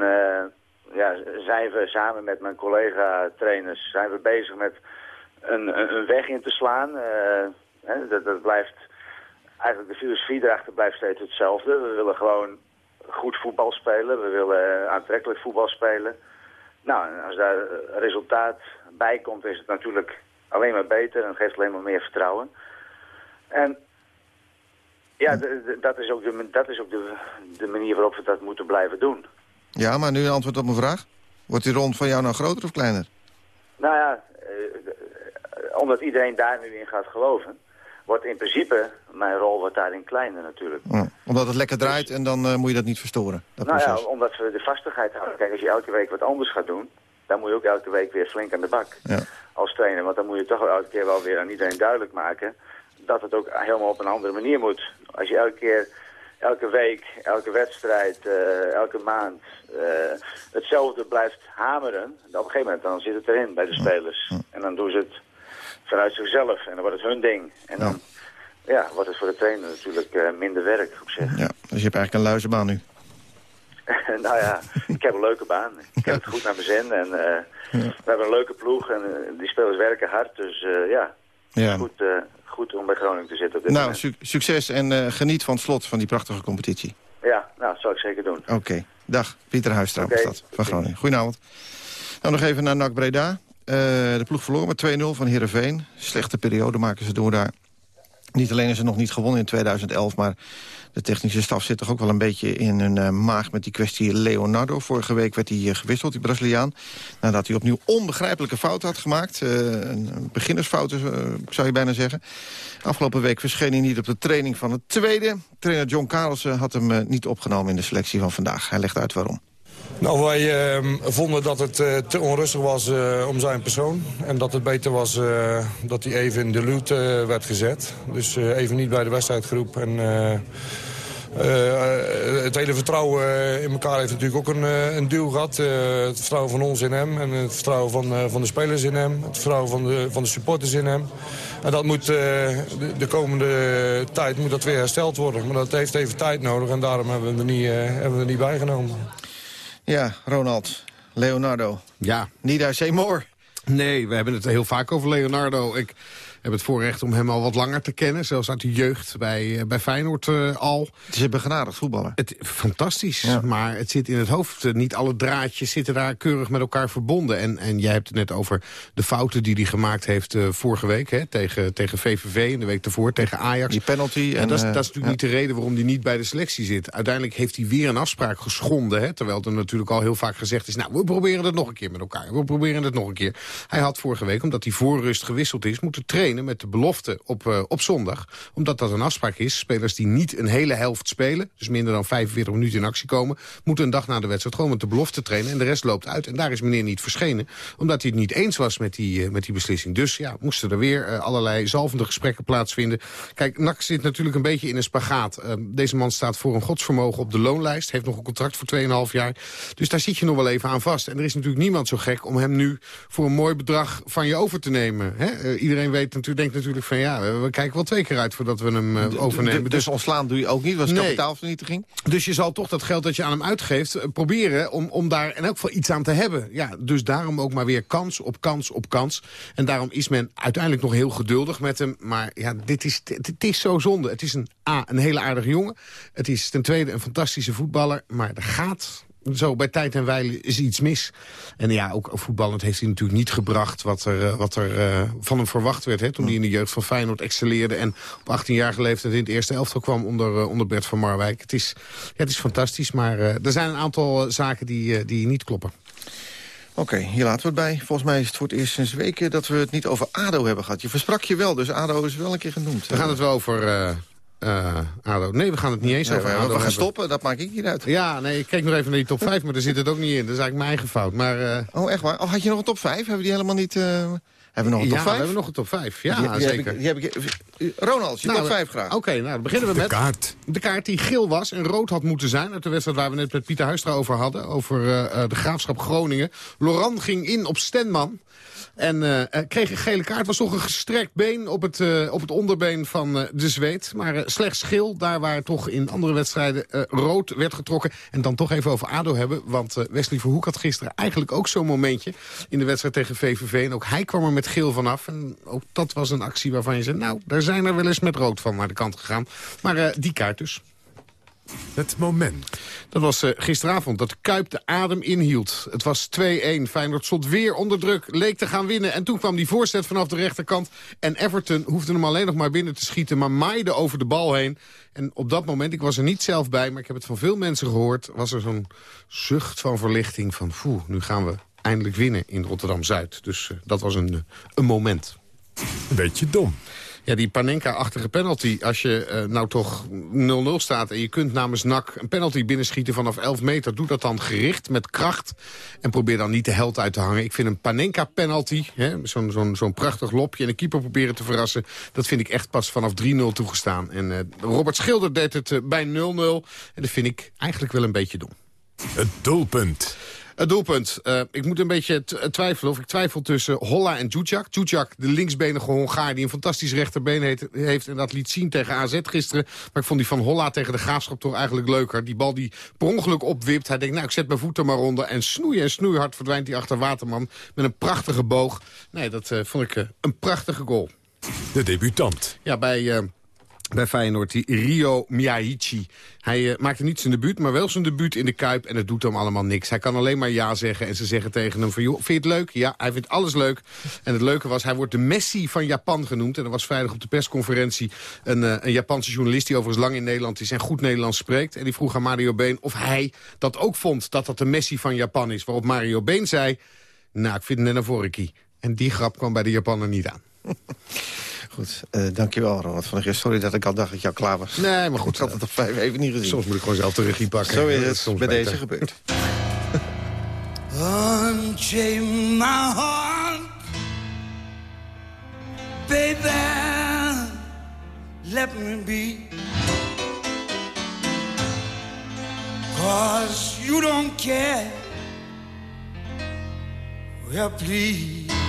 ja, zijn we samen met mijn collega-trainers zijn we bezig met een, een, weg in te slaan. Eh, hè, dat, dat blijft, eigenlijk de filosofie erachter blijft steeds hetzelfde. We willen gewoon goed voetbal spelen. We willen aantrekkelijk voetbal spelen. Nou, als daar resultaat bij komt, is het natuurlijk alleen maar beter en geeft alleen maar meer vertrouwen. En ja, dat is ook, de, dat is ook de, de manier waarop we dat moeten blijven doen. Ja, maar nu een antwoord op mijn vraag. Wordt die rond van jou nou groter of kleiner? Nou ja, omdat iedereen daar nu in gaat geloven, wordt in principe mijn rol wordt daarin kleiner natuurlijk. omdat het lekker draait en dan uh, moet je dat niet verstoren, dat nou proces. ja, omdat we de vastigheid houden. Kijk, als je elke week wat anders gaat doen, dan moet je ook elke week weer flink aan de bak ja. als trainer. Want dan moet je toch elke keer wel weer aan iedereen duidelijk maken dat het ook helemaal op een andere manier moet. Als je elke keer, elke week, elke wedstrijd, uh, elke maand uh, hetzelfde blijft hameren, dan op een gegeven moment dan zit het erin bij de spelers. En dan doen ze het vanuit zichzelf. En dan wordt het hun ding. En dan ja. wordt het voor de trainer natuurlijk uh, minder werk op zich. Ja, dus je hebt eigenlijk een luizenbaan nu. nou ja, ik heb een leuke baan. Ik heb het goed naar mijn zin. En uh, ja. we hebben een leuke ploeg en uh, die spelers werken hard. Dus ja, ja. Goed, goed om bij Groningen te zitten op dit nou, moment. Su succes en geniet van het slot van die prachtige competitie. Ja, nou, dat zal ik zeker doen. Oké. Dag, Pieter Huistra okay. van Groningen. Goedenavond. Nou, nog even naar NAC Breda. Uh, de ploeg verloren met 2-0 van Heerenveen. Slechte periode maken ze door daar. Niet alleen is ze nog niet gewonnen in 2011... maar de technische staf zit toch ook wel een beetje in hun uh, maag... met die kwestie Leonardo. Vorige week werd hij uh, gewisseld, die Braziliaan. Nadat hij opnieuw onbegrijpelijke fouten had gemaakt. een beginnersfout, zou je bijna zeggen. Afgelopen week verscheen hij niet op de training van het tweede. Trainer John Carlsen had hem niet opgenomen in de selectie van vandaag. Hij legt uit waarom. Nou, wij uh, vonden dat het uh, te onrustig was uh, om zijn persoon. En dat het beter was dat hij even in de loot werd gezet. Dus even niet bij de wedstrijdgroep. En het hele vertrouwen in elkaar heeft natuurlijk ook een, een duw gehad. het vertrouwen van ons in hem en het vertrouwen van, van de spelers in hem. Het vertrouwen van de, van de supporters in hem. En dat moet de, de, komende tijd moet dat weer hersteld worden. Maar dat heeft even tijd nodig en daarom hebben we hem er niet, hebben we er niet bijgenomen. Ja, Ronald. Leonardo. Ja. Nida Seymour. Nee, we hebben het heel vaak over Leonardo. Ik, hebben het voorrecht om hem al wat langer te kennen. Zelfs uit de jeugd bij, bij Feyenoord al. Het is een begenadigd voetballer. Het, fantastisch, maar het zit in het hoofd. Niet alle draadjes zitten daar keurig met elkaar verbonden. En, en jij hebt het net over de fouten die hij gemaakt heeft vorige week... Hè, tegen, tegen VVV en de week ervoor tegen Ajax. Die penalty. En, dat, is, dat is natuurlijk niet de reden waarom hij niet bij de selectie zit. Uiteindelijk heeft hij weer een afspraak geschonden. Hè, terwijl er natuurlijk al heel vaak gezegd is... nou, we proberen het nog een keer met elkaar. We proberen het nog een keer. Hij had vorige week, omdat hij voor rust gewisseld is... moeten trainen met de belofte op, uh, op zondag. Omdat dat een afspraak is. Spelers die niet een hele helft spelen... dus minder dan 45 minuten in actie komen... moeten een dag na de wedstrijd gewoon met de belofte trainen. En de rest loopt uit. En daar is meneer niet verschenen. Omdat hij het niet eens was met die, uh, met die beslissing. Dus ja, moesten er weer uh, allerlei zalvende gesprekken plaatsvinden. Kijk, NAC zit natuurlijk een beetje in een spagaat. Uh, deze man staat voor een godsvermogen op de loonlijst. Heeft nog een contract voor 2,5 jaar. Dus daar zit je nog wel even aan vast. En er is natuurlijk niemand zo gek om hem nu voor een mooi bedrag van je over te nemen. Hè? Iedereen weet natuurlijk, denkt natuurlijk van ja, we, kijken wel twee keer uit voordat we hem uh, overnemen. Dus, dus ontslaan doe je ook niet? Was nee. kapitaalvernietiging? Dus je zal toch dat geld dat je aan hem uitgeeft proberen om, om daar in elk geval iets aan te hebben. Ja, dus daarom ook maar weer kans op kans op kans. En daarom is men uiteindelijk nog heel geduldig met hem. Maar ja, dit is, het is zo zonde. Het is een A, een hele aardige jongen. Het is ten tweede een fantastische voetballer. Maar er gaat zo bij tijd en wijle is iets mis. En ja, ook voetballend heeft hij natuurlijk niet gebracht... wat er, wat er uh, van hem verwacht werd. Hè, toen hij in de jeugd van Feyenoord excelleerde... en op 18-jarige leeftijd in het eerste elftal kwam onder, uh, onder Bert van Marwijk. Het is, ja, het is fantastisch, maar uh, er zijn een aantal zaken die, die niet kloppen. Oké, okay, hier laten we het bij. Volgens mij is het voor het eerst sinds weken dat we het niet over ADO hebben gehad. Je versprak je wel, dus ADO is wel een keer genoemd. We gaan het wel over... Uh, ADO. Nee, we gaan het niet eens nee, over we, ADO We gaan hebben. stoppen, dat maak ik niet uit. Ja, nee, ik kijk nog even naar die top 5, maar daar zit het ook niet in. Dat is eigenlijk mijn eigen fout. Maar, uh... Oh, echt waar? Oh, had je nog een top 5? Hebben we die helemaal niet... Uh... Hebben we nog een top ja, 5? we hebben nog een top 5. Ja, die, die zeker. Heb ik, heb ik, Ronald, je nou, top 5 graag. Oké, okay, nou, dan beginnen we de met... kaart. De kaart die geel was en rood had moeten zijn. Uit de wedstrijd waar we net met Pieter Huistra over hadden. Over uh, de Graafschap Groningen. Laurent ging in op Stenman. En uh, kreeg een gele kaart. was toch een gestrekt been op het, uh, op het onderbeen van uh, de Zweed. Maar slechts geel, daar waar toch in andere wedstrijden rood werd getrokken. En dan toch even over ADO hebben. Want Wesley Verhoek had gisteren eigenlijk ook zo'n momentje... in de wedstrijd tegen VVV. En ook hij kwam er met geel vanaf. En ook dat was een actie waarvan je zei... nou, daar zijn er wel eens met rood van naar de kant gegaan. Maar die kaart dus. Het moment. Dat was uh, gisteravond dat Kuip de adem inhield. Het was 2-1. Feyenoord stond weer onder druk, leek te gaan winnen. En toen kwam die voorzet vanaf de rechterkant. En Everton hoefde hem alleen nog maar binnen te schieten... maar maaide over de bal heen. En op dat moment, ik was er niet zelf bij... maar ik heb het van veel mensen gehoord... was er zo'n zucht van verlichting van... Foe, nu gaan we eindelijk winnen in Rotterdam-Zuid. Dus uh, dat was een, uh, een moment. Beetje dom. Ja, die Panenka-achtige penalty. Als je uh, nou toch 0-0 staat en je kunt namens NAC een penalty binnenschieten vanaf 11 meter. Doe dat dan gericht, met kracht. En probeer dan niet de held uit te hangen. Ik vind een Panenka-penalty, zo'n zo'n zo'n prachtig lopje en een keeper proberen te verrassen. Dat vind ik echt pas vanaf 3-0 toegestaan. En uh, Robert Schilder deed het uh, bij 0-0. En dat vind ik eigenlijk wel een beetje dom. Het doelpunt. Het doelpunt. Uh, ik moet een beetje twijfelen. Of ik twijfel tussen Holla en Djudjak. Djudjak, de linksbenige Hongaar die een fantastisch rechterbeen heet, heeft... en dat liet zien tegen AZ gisteren. Maar ik vond die van Holla tegen de Graafschap toch eigenlijk leuker. Die bal die per ongeluk opwipt. Hij denkt, nou, ik zet mijn voeten maar onder. En snoei en snoeihard verdwijnt hij achter Waterman. Met een prachtige boog. Nee, dat uh, vond ik uh, een prachtige goal. De debutant. Ja, bij... bij Feyenoord, die Rio Miyahichi. Hij uh, maakte niet zijn debuut, maar wel zijn debuut in de Kuip. En het doet hem allemaal niks. Hij kan alleen maar ja zeggen. En ze zeggen tegen hem vind je het leuk? Ja, hij vindt alles leuk. En het leuke was, hij wordt de Messi van Japan genoemd. En er was vrijdag op de persconferentie een, uh, een Japanse journalist... die overigens lang in Nederland is en goed Nederlands spreekt. En die vroeg aan Mario Been of hij dat ook vond... dat dat de Messi van Japan is. Waarop Mario Been zei, nou, ik vind vorkie. En die grap kwam bij de Japaner niet aan. Goed, uh, dankjewel Ronald van der Geest. Sorry dat ik al dacht dat jou klaar was. Nee, maar goed. Ik had het op vijf even niet gezien. Soms moet ik gewoon zelf de regie pakken. Zo is het Soms bij beter. deze gebeurd. Unchain my heart Baby Let me be Cause you don't care Well please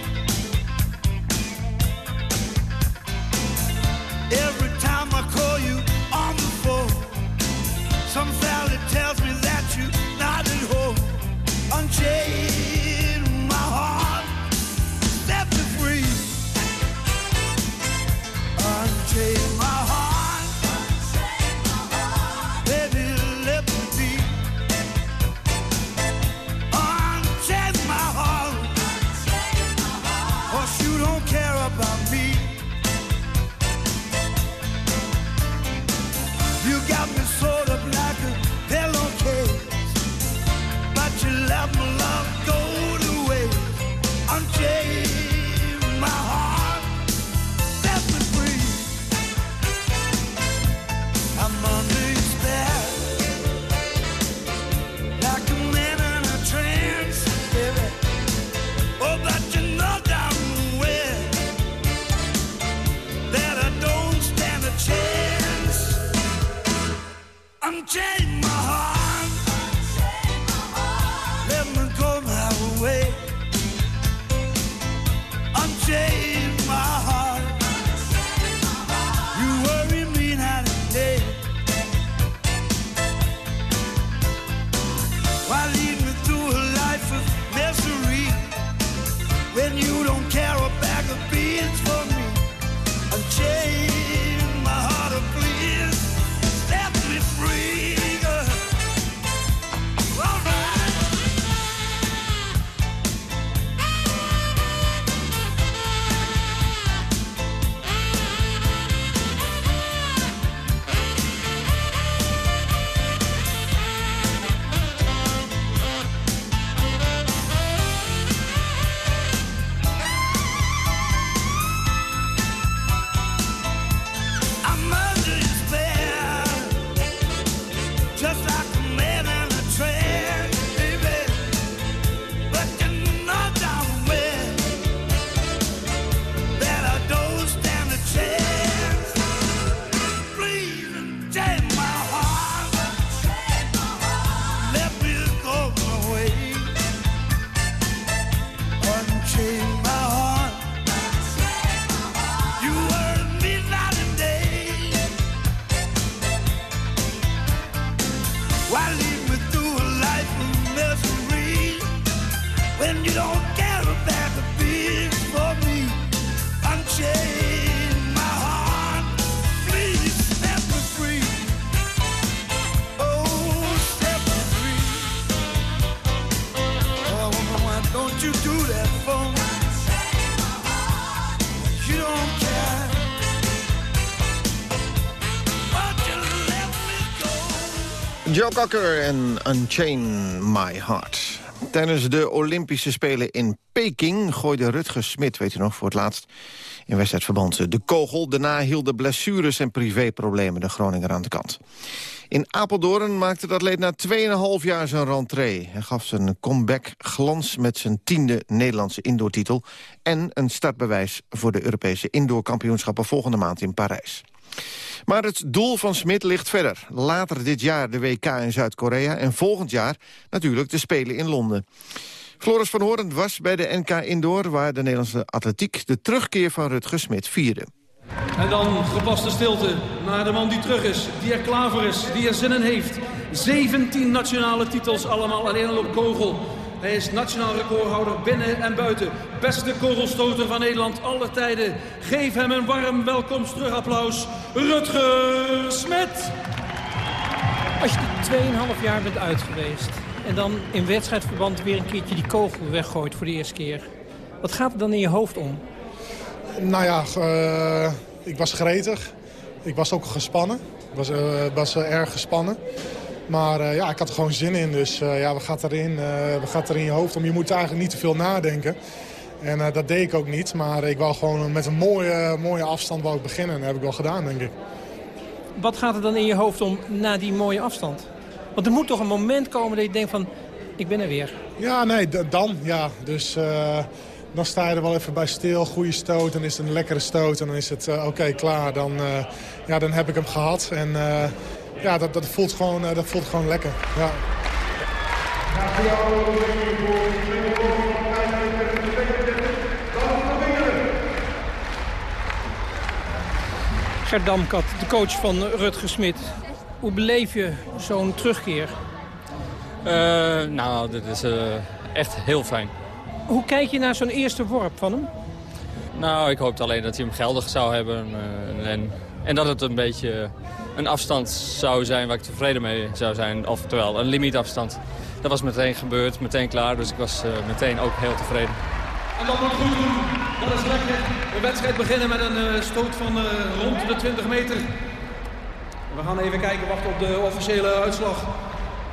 Every time I call you on the phone, some valley tells me that you're not at home. Unchain my heart, set me free. Unchain my heart. Cocker en Unchain My Heart. Tijdens de Olympische Spelen in Peking gooide Rutger Smit, weet u nog, voor het laatst in wedstrijdverband de kogel. Daarna hielden blessures en privéproblemen de Groninger aan de kant. In Apeldoorn maakte dat atleet na 2,5 jaar zijn rentree. Hij gaf zijn comeback glans met zijn tiende Nederlandse indoortitel... en een startbewijs voor de Europese indoorkampioenschappen volgende maand in Parijs. Maar het doel van Smit ligt verder. Later dit jaar de WK in Zuid-Korea en volgend jaar natuurlijk de Spelen in Londen. Floris van Hoorn was bij de NK Indoor... waar de Nederlandse atletiek de terugkeer van Rutger Smit vierde. En dan gepaste stilte naar de man die terug is, die er klaar voor is, die er zin in heeft. 17 nationale titels allemaal alleen al op kogel. Hij is nationaal recordhouder binnen en buiten. Beste kogelstoter van Nederland alle tijden. Geef hem een warm welkomst terugapplaus. Rutger Smit. Als je er 2,5 jaar bent uit geweest... en dan in wedstrijdverband weer een keertje die kogel weggooit voor de eerste keer... wat gaat er dan in je hoofd om? Nou ja, eh, ik was gretig. Ik was ook gespannen. Ik was, eh, was eh, erg gespannen. Maar eh, ja, ik had er gewoon zin in. Dus eh, ja, we gaat erin? eh we gaat er in je hoofd om? Je moet eigenlijk niet te veel nadenken. En dat deed ik ook niet. Maar ik wou gewoon met een mooie, mooie afstand wou ik beginnen. En dat heb ik wel gedaan, denk ik. Wat gaat er dan in je hoofd om na die mooie afstand? Want er moet toch een moment komen dat je denkt van... ik ben er weer. Ja, nee, dan. Ja. Dus dan sta je er wel even bij stil. Goede stoot, dan is het een lekkere stoot. En dan is het oké, klaar. Dan, ja, dan heb ik hem gehad. En ja, dat, dat, voelt gewoon, eh, dat voelt gewoon lekker. Ja. Gert Damkat, de coach van Rutger Smit. Hoe beleef je zo'n terugkeer? Eh, nou, dit is eh, echt heel fijn. Hoe kijk je naar zo'n eerste worp van hem? Nou, ik hoopte alleen dat hij hem geldig zou hebben. eh, en, en dat het een beetje een afstand zou zijn waar ik tevreden mee zou zijn. Oftewel, een limietafstand. Dat was meteen gebeurd, meteen klaar. Dus ik was eh, meteen ook heel tevreden. En dat moet goed doen. Dat is lekker. De wedstrijd beginnen met een eh, stoot van eh, rond de 20 meter. We gaan even kijken, wachten op de officiële uitslag.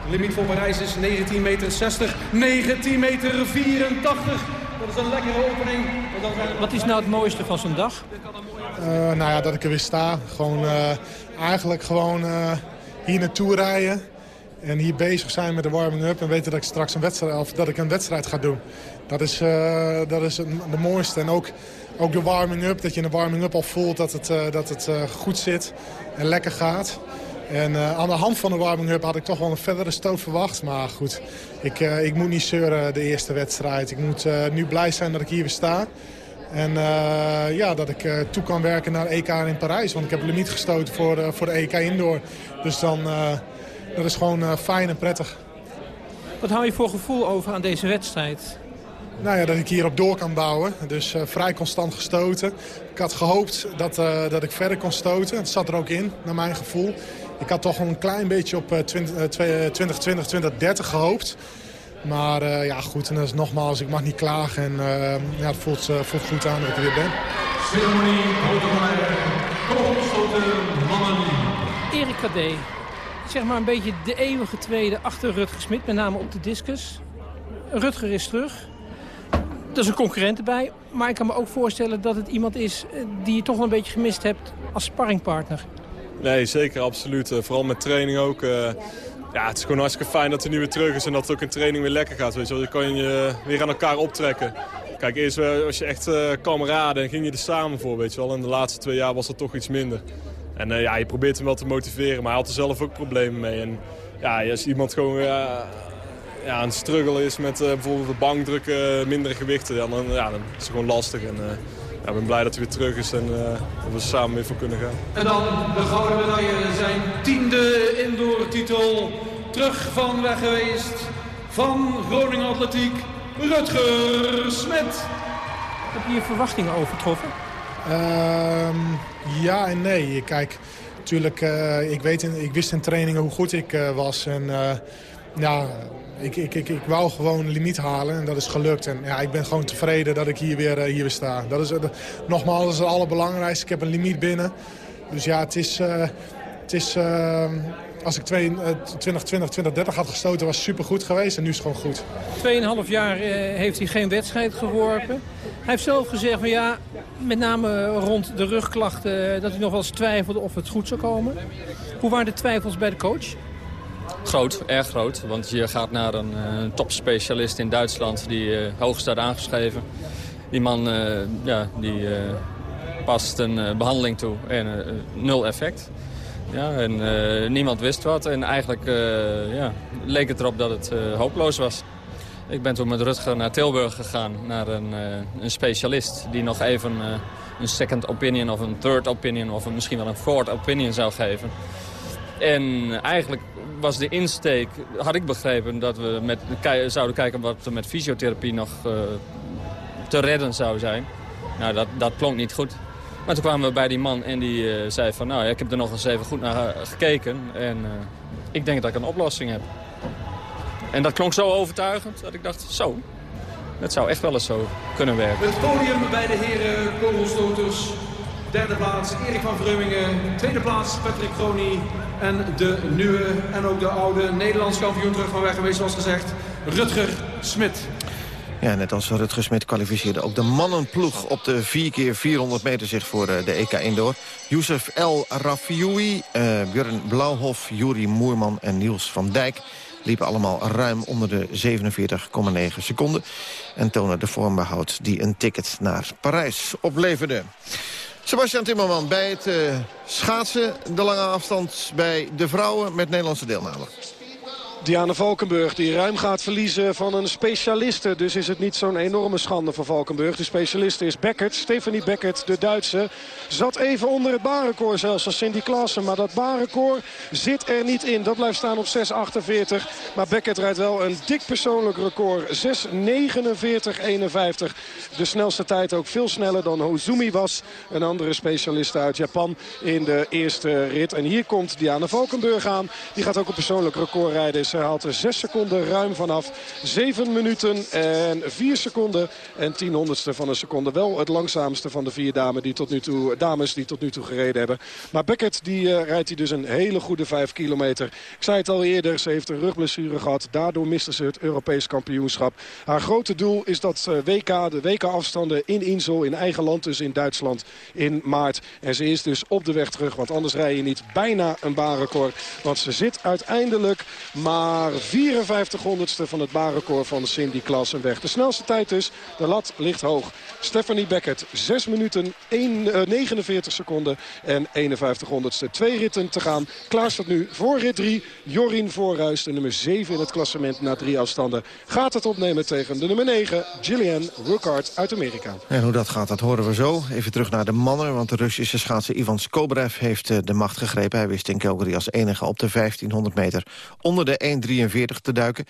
De limiet voor Parijs is 19 meter 60, 19 meter 84. Dat is een lekkere opening. En dan zijn- Wat is nou het mooiste van zo'n dag? Eh, nou ja, dat ik er weer sta. Gewoon eh, eigenlijk gewoon eh, hier naartoe rijden. En hier bezig zijn met de warming-up. En weten dat ik straks een wedstrijd, of dat ik een wedstrijd ga doen. Dat is, eh, dat is de mooiste. En ook, ook de warming-up. Dat je in de warming-up al voelt dat het, eh, dat het goed zit. En lekker gaat. En aan de hand van de warming-up had ik toch wel een verdere stoot verwacht. Maar goed, ik, ik moet niet zeuren de eerste wedstrijd. Ik moet nu blij zijn dat ik hier weer sta. En eh, ja, dat ik eh, toe kan werken naar EK in Parijs. Want ik heb limiet gestoten voor, eh, voor de EK Indoor. Dus dan, dat is gewoon fijn en prettig. Wat hou je voor gevoel over aan deze wedstrijd? nou ja, dat ik hierop door kan bouwen. Dus vrij constant gestoten. Ik had gehoopt dat, dat ik verder kon stoten. Het zat er ook in, naar mijn gevoel. Ik had toch een klein beetje op eh, 20, eh, 2020, 2030 gehoopt. Maar eh, ja, goed, en dat is nogmaals, ik mag niet klagen. En eh, ja, het voelt, eh, voelt goed aan dat ik er weer ben. Ceremonie mannen. Erik Kadé, zeg maar een beetje de eeuwige tweede achter Rutger Smit, met name op de discus. Rutger is terug. Er is een concurrent erbij, maar ik kan me ook voorstellen dat het iemand is die je toch wel een beetje gemist hebt als sparringpartner. Nee, zeker, absoluut. Vooral met training ook. Ja, het is gewoon hartstikke fijn dat hij nu weer terug is en dat het ook in training weer lekker gaat. Weet je. Je kan je weer aan elkaar optrekken. Kijk, eerst was je echt eh, kameraden en ging je er samen voor, weet je wel. En de laatste twee jaar was dat toch iets minder. En eh, ja, je probeert hem wel te motiveren, maar hij had er zelf ook problemen mee. En ja, als iemand gewoon eh, ja, aan het struggelen is met eh, bijvoorbeeld de bankdrukken, eh, mindere gewichten, dan, dan, ja, dan is het gewoon lastig. En ja, ik ben blij dat hij weer terug is en dat we samen weer voor kunnen gaan. En dan de gouden medaille, zijn tiende indoor-titel. Terug van weg geweest van Groningen Atletiek, Rutger Smet. Heb je je verwachtingen overtroffen? Ehm, ja en nee. Kijk, natuurlijk, eh, ik, weet in, ik wist in trainingen hoe goed ik eh, was. En eh, ja, ik, ik, ik, ik wou gewoon een limiet halen en dat is gelukt. En ja, ik ben gewoon tevreden dat ik hier weer, hier weer sta. Dat is, nogmaals, dat is het allerbelangrijkste. Ik heb een limiet binnen. Dus ja, het is... eh, het is ehm, als ik twee- eh, 2020, 2030 had gestoten, was het supergoed geweest. En nu is het gewoon goed. Tweeënhalf jaar eh, heeft hij geen wedstrijd geworpen. Hij heeft zelf gezegd van ja, met name rond de rugklachten... eh, dat hij nog wel eens twijfelde of het goed zou komen. Hoe waren de twijfels bij de coach? Groot, erg groot. Want je gaat naar een eh, topspecialist in Duitsland die eh, hoog staat aangeschreven. Die man eh, ja, die, eh, past een eh, behandeling toe en eh, nul effect. Ja, en eh, niemand wist wat. En eigenlijk eh, ja, leek het erop dat het eh, hopeloos was. Ik ben toen met Rutger naar Tilburg gegaan, naar een, een specialist... die nog even een second opinion of een third opinion... of misschien wel een fourth opinion zou geven. En eigenlijk was de insteek, had ik begrepen, dat we met, zouden kijken wat er met fysiotherapie nog te redden zou zijn. Nou, dat, dat klonk niet goed. Maar toen kwamen we bij die man en die eh, zei van, nou ja, ik heb er nog eens even goed naar eh, gekeken. En eh, ik denk dat ik een oplossing heb. En dat klonk zo overtuigend dat ik dacht, zo, dat zou echt wel eens zo kunnen werken. Het podium bij de heren kogelstoters. Derde plaats Erik van Vreumingen. Tweede plaats Patrick Kroni. En de nieuwe en ook de oude Nederlands kampioen terug van weg geweest, zoals gezegd. Rutger Smit. Ja, net als Rutger Smit kwalificeerde ook de mannenploeg op de 4x400 meter zich voor eh, de EK Indoor. Youssef El Rafioui, eh Björn Blauwhof, Juri Moerman en Niels van Dijk liepen allemaal ruim onder de 47,9 seconden. En tonen de vormbehoud die een ticket naar Parijs opleverde. Sebastian Timmerman bij het eh, schaatsen, de lange afstand bij de vrouwen met Nederlandse deelname. Diana Valkenburg die ruim gaat verliezen van een specialiste. Dus is het niet zo'n enorme schande voor Valkenburg. De specialiste is Beckert. Stephanie Beckert, de Duitse, zat even onder het baanrecord zelfs als Cindy Klaassen. Maar dat baanrecord zit er niet in. Dat blijft staan op 6.48. Maar Beckert rijdt wel een dik persoonlijk record. 6.49.51. De snelste tijd ook veel sneller dan Hozumi was. Een andere specialiste uit Japan in de eerste rit. En hier komt Diana Valkenburg aan. Die gaat ook een persoonlijk record rijden. Haalt er 6 seconden ruim vanaf. 7 minuten en 4 seconden en 10 honderdste van een seconde. Wel het langzaamste van de vier dames die tot nu toe, dames die tot nu toe gereden hebben. Maar Beckett die, eh, rijdt hij dus een hele goede 5 kilometer. Ik zei het al eerder, ze heeft een rugblessure gehad. Daardoor miste ze het Europees kampioenschap. Haar grote doel is dat eh, WK, de WK-afstanden in Insel, in eigen land, dus in Duitsland, in maart. En ze is dus op de weg terug, want anders rij je niet bijna een baanrecord. Want ze zit uiteindelijk maar 54 honderdste van het baanrecord van Cindy Klassen weg. De snelste tijd dus, de lat ligt hoog. Stephanie Beckett, 6 minuten, 1, eh, 49 seconden en 51 honderdste. Twee ritten te gaan. Klaar staat nu voor rit 3. Jorien Voorhuis, de nummer 7 in het klassement na drie afstanden. Gaat het opnemen tegen de nummer 9, Gillian Ruckart uit Amerika. En hoe dat gaat, dat horen we zo. Even terug naar de mannen, want de Russische schaatser Ivan Skobrev heeft eh, de macht gegrepen. Hij wist in Calgary als enige op de 1500 meter onder de 1.43 te duiken.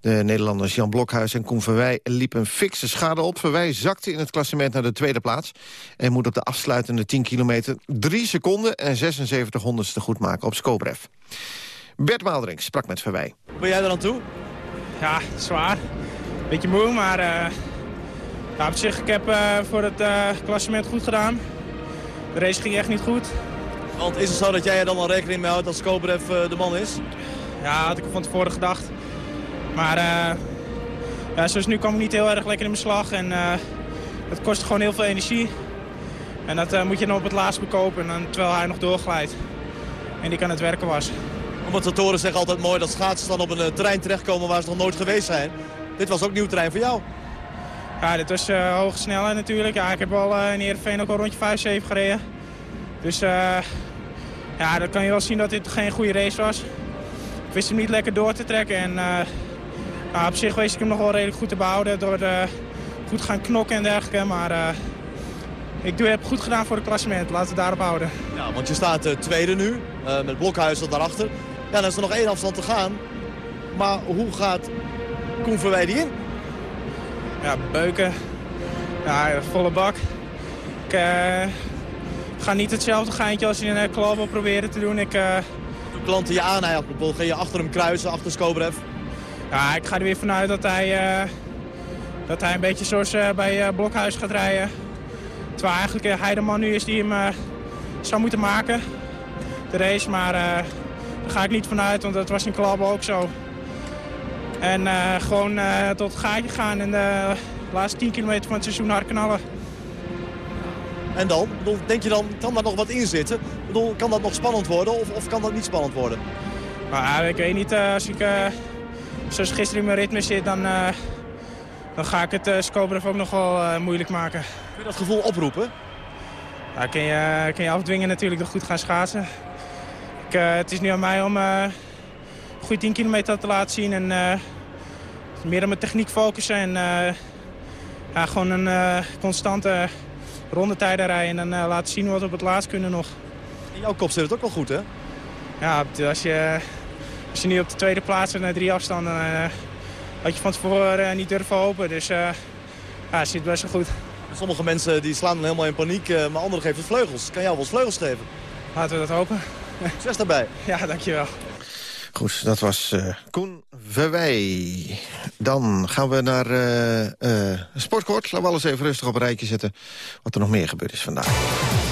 De Nederlanders Jan Blokhuis en Koen Verwij liepen fikse schade op. Verwij zakte in het klassement naar de tweede plaats. En moet op de afsluitende 10 kilometer 3 seconden en 76 honderdste goed maken op Skobrev. Bert Maalderink sprak met Verwij. Ben jij er aan toe? Ja, zwaar. Beetje moe, maar uh, ja, op zich, ik heb uh, voor het uh, klassement goed gedaan. De race ging echt niet goed. Want is het zo dat jij er dan al rekening mee houdt dat Skobrev de man is? Ja, had ik van tevoren gedacht. Maar ja, zoals nu kwam ik niet heel erg lekker in mijn slag. En het kostte gewoon heel veel energie. En dat moet je dan op het laatst bekopen, en, terwijl hij nog doorglijdt. En die aan het werken was. Commentatoren zeggen altijd mooi dat schaatsers dan op een terrein terechtkomen waar ze nog nooit geweest zijn. Dit was ook nieuw terrein voor jou. Ja, dit was uh, hoge snelheid natuurlijk. Ja, ik heb al uh, in Heerenveen ook al rondje 5-7 gereden. Dus uh, ja, dan kan je wel zien dat dit geen goede race was. Ik wist hem niet lekker door te trekken. En nou, op zich wist ik hem nog wel redelijk goed te behouden. Door goed te gaan knokken en dergelijke. Maar ik doe, heb goed gedaan voor het klassement. Laten we daarop houden. Ja, want je staat tweede nu. met Blokhuis daarachter. Ja, dan is er nog één afstand te gaan. Maar hoe gaat Koen Verwij die in? Ja, beuken. Ja, volle bak. Ik uh, ga niet hetzelfde geintje als in een wil proberen te doen. Ik, uh... Klanten je aan eigenlijk. Ga je achter hem kruisen, achter Skobrev? Ja, ik ga er weer vanuit dat hij, uh, dat hij een beetje zoals bij Blokhuis gaat rijden. Terwijl eigenlijk hij de man nu is die hem zou moeten maken. De race, maar daar ga ik niet vanuit, want dat was in Club ook zo. En uh, gewoon uh, tot het gaatje gaan en de laatste 10 kilometer van het seizoen hard knallen. En dan? Denk je dan, kan daar nog wat in zitten? Kan dat nog spannend worden of, of kan dat niet spannend worden? Nou, ik weet niet. Uh, als ik zoals gisteren in mijn ritme zit, dan, dan ga ik het uh, Skobrev ook nog wel moeilijk maken. Kun je dat gevoel oproepen? Nou, kun, je, kun je afdwingen natuurlijk door goed gaan schaatsen. Ik, het is nu aan mij om goede 10 kilometer te laten zien. En uh, meer op mijn techniek focussen. En uh, ja, gewoon een uh, constante rondetijden rijden. En dan laten zien wat we op het laatst kunnen nog. In jouw kop zit het ook wel goed, hè? Ja, als je, als je nu op de tweede plaats zit naar drie afstanden... had je van tevoren niet durven hopen. Dus ja, het zit best wel goed. Sommige mensen die slaan dan helemaal in paniek, maar anderen geven vleugels. Kan jou wel eens vleugels geven? Laten we dat hopen. Succes daarbij. Ja, dankjewel. Goed, dat was uh, Koen Verwij. Dan gaan we naar uh, uh, Sportkort. Laten we alles even rustig op een rijtje zetten wat er nog meer gebeurd is vandaag.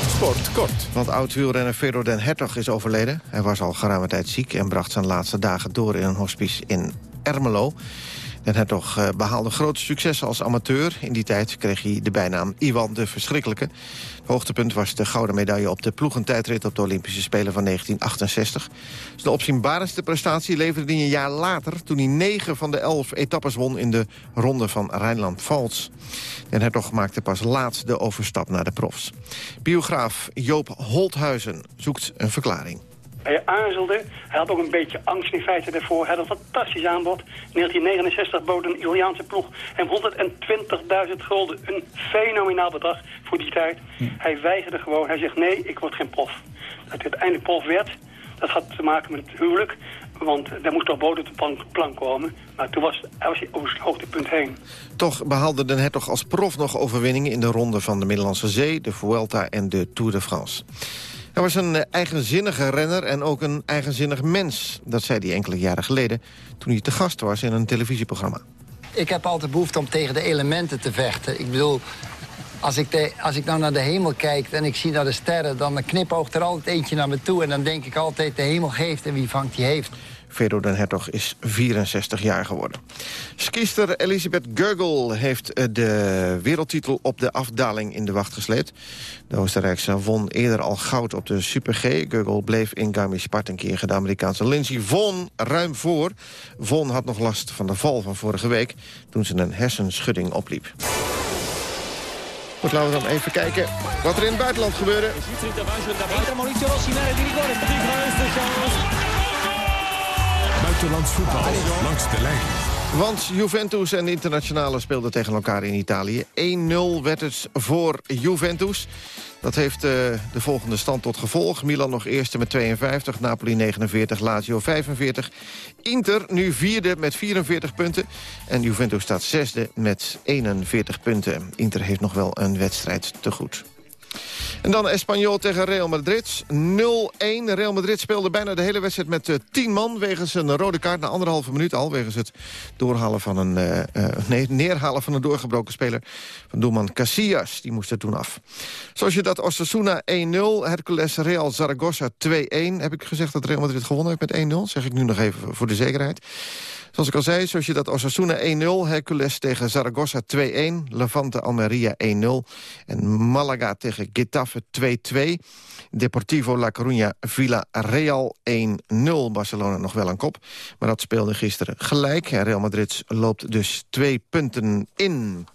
Sportkort. Want oud-wielrenner Fedor den Hertog is overleden. Hij was al geruime tijd ziek en bracht zijn laatste dagen door in een hospice in Ermelo. Den Hertog uh, behaalde grote successen als amateur. In die tijd kreeg hij de bijnaam Iwan de Verschrikkelijke. Het hoogtepunt was de gouden medaille op de ploegentijdrit... op de Olympische Spelen van 1968. Dus de opzienbarendste prestatie leverde hij een jaar later... toen hij negen van de elf etappes won in de ronde van Rijnland-Pfalz. Den Hertog maakte pas laat de overstap naar de profs. Biograaf Joop Holthuizen zoekt een verklaring. Hij aarzelde. Hij had ook een beetje angst in feite daarvoor. Hij had een fantastisch aanbod. In 1969 bood een Italiaanse ploeg hem 120.000 gulden. Een fenomenaal bedrag voor die tijd. Hij weigerde gewoon. Hij zegt nee, ik word geen prof. Dat hij uiteindelijk prof werd, dat had te maken met het huwelijk. Want daar moest toch bodem op de plank komen. Maar toen was, was hij over het hoogtepunt heen. Toch behaalde Den Hertog als prof nog overwinningen... in de ronde van de Middellandse Zee, de Vuelta en de Tour de France. Hij was een eigenzinnige renner en ook een eigenzinnig mens. Dat zei hij enkele jaren geleden toen hij te gast was in een televisieprogramma. Ik heb altijd behoefte om tegen de elementen te vechten. Ik bedoel, als ik, als ik nou naar de hemel kijk en ik zie naar de sterren... dan knipoogt er altijd eentje naar me toe. En dan denk ik altijd, de hemel geeft en wie vangt die heeft. Fedor den Hertog is 64 jaar geworden. Skiester Elisabeth Gurgel heeft eh, de wereldtitel op de afdaling in de wacht gesleept. De Oostenrijkse won eerder al goud op de Super G. Gurgel bleef in Garmisch-Partenkirchen de Amerikaanse Lindsey Vonn ruim voor. Vonn had nog last van de val van vorige week toen ze een hersenschudding opliep. Goed, laten we dan even kijken wat er in het buitenland gebeurde. Buitenlands voetbal langs de lijn. Want Juventus en de Internationale speelden tegen elkaar in Italië. 1-0 werd het voor Juventus. Dat heeft uh, de volgende stand tot gevolg. Milan nog eerste met 52, Napoli 49, Lazio 45. Inter nu vierde met 44 punten. En Juventus staat zesde met 41 punten. Inter heeft nog wel een wedstrijd te goed. En dan Espanyol tegen Real Madrid. 0-1. Real Madrid speelde bijna de hele wedstrijd met uh, 10 man... wegens een rode kaart na anderhalve minuut al... wegens het doorhalen van een, uh, uh, nee, neerhalen van een doorgebroken speler... van doelman Casillas. Die moest er toen af. Zoals je dat Osasuna 1-0, Hercules Real Zaragoza 2-1. Heb ik gezegd dat Real Madrid gewonnen heeft met 1-0? Zeg ik nu nog even voor de zekerheid. Zoals ik al zei, zoals je dat Osasuna 1-0... Hercules tegen Zaragoza 2-1... Levante Almeria 1-0... en Malaga tegen Getafe 2-2... Deportivo La Coruña Villa Real 1-0. Barcelona nog wel een kop, maar dat speelde gisteren gelijk. Real Madrid loopt dus twee punten in.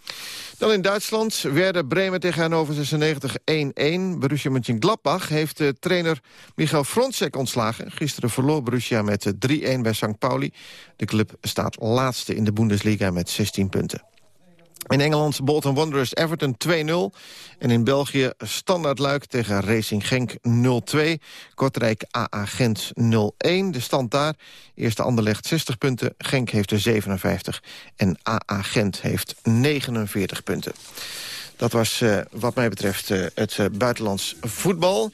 Dan in Duitsland, Werder Bremen tegen Hannover 96 1-1. Borussia Mönchengladbach heeft de trainer Michael Frontsek ontslagen. Gisteren verloor Borussia met 3-1 bij St. Pauli. De club staat laatste in de Bundesliga met 16 punten. In Engeland Bolton Wanderers Everton 2-0. En in België Standaard Luik tegen Racing Genk 0-2. Kortrijk AA Gent 0-1. De stand daar. Eerste Anderlecht 60 punten. Genk heeft er 57. En AA Gent heeft 49 punten. Dat was uh, wat mij betreft uh, het uh, buitenlands voetbal.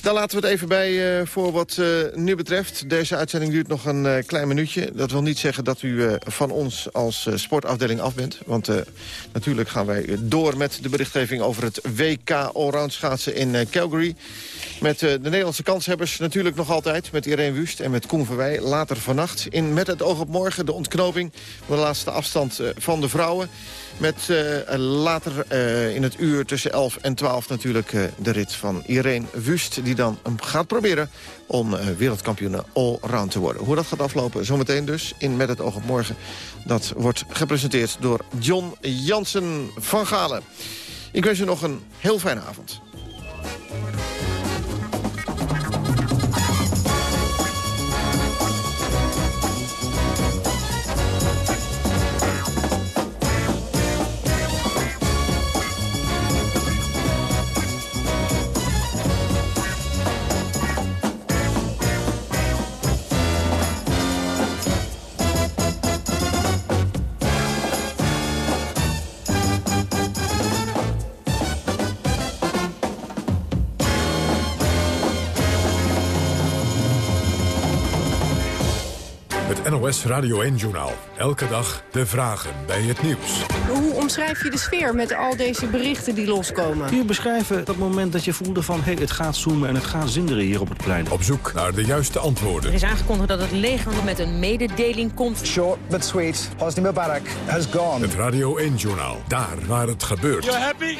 Daar laten we het even bij uh, voor wat uh, nu betreft. Deze uitzending duurt nog een uh, klein minuutje. Dat wil niet zeggen dat u van ons als sportafdeling af bent. Want natuurlijk gaan wij door met de berichtgeving over het WK Allround schaatsen in Calgary. Met de Nederlandse kanshebbers natuurlijk nog altijd. Met Irene Wust en met Koen Verwij. Later vannacht in Met het oog op morgen de ontknoping van de laatste afstand van de vrouwen. Met uh, later uh, in het uur tussen 11 en 12 natuurlijk uh, de rit van Irene Wust... die dan gaat proberen om wereldkampioen allround te worden. Hoe dat gaat aflopen, zometeen dus in Met het oog op morgen. Dat wordt gepresenteerd door John Jansen van Galen. Ik wens u nog een heel fijne avond. NOS Radio 1-journaal. Elke dag de vragen bij het nieuws. Hoe omschrijf je de sfeer met al deze berichten die loskomen? Kun je beschrijven dat moment dat je voelde van... hé, hey, het gaat zoomen en het gaat zinderen hier op het plein? Op zoek naar de juiste antwoorden. Er is aangekondigd dat het leger met een mededeling komt. Short but sweet. Hosni Mubarak has gone. Het Radio 1-journaal. Daar waar het gebeurt. You happy?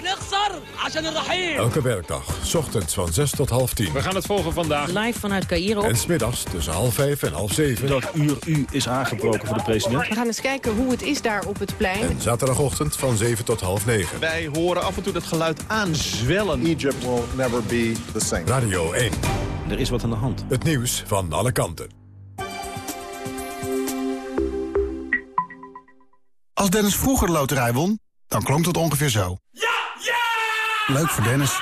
Elke werkdag. S ochtends van 6 tot half 10. We gaan het volgen vandaag. Live vanuit Cairo. En smiddags tussen half 5 en half 7. Dat uur u is aangebroken voor de president. We gaan eens kijken hoe het is daar op het plein. En zaterdagochtend van 7 tot half 9. Wij horen af en toe dat geluid aanzwellen. Egypt will never be the same. Radio 1. Er is wat aan de hand. Het nieuws van alle kanten. Als Dennis vroeger de loterij won, dan klonk het ongeveer zo. Ja! Ja! Leuk voor Dennis.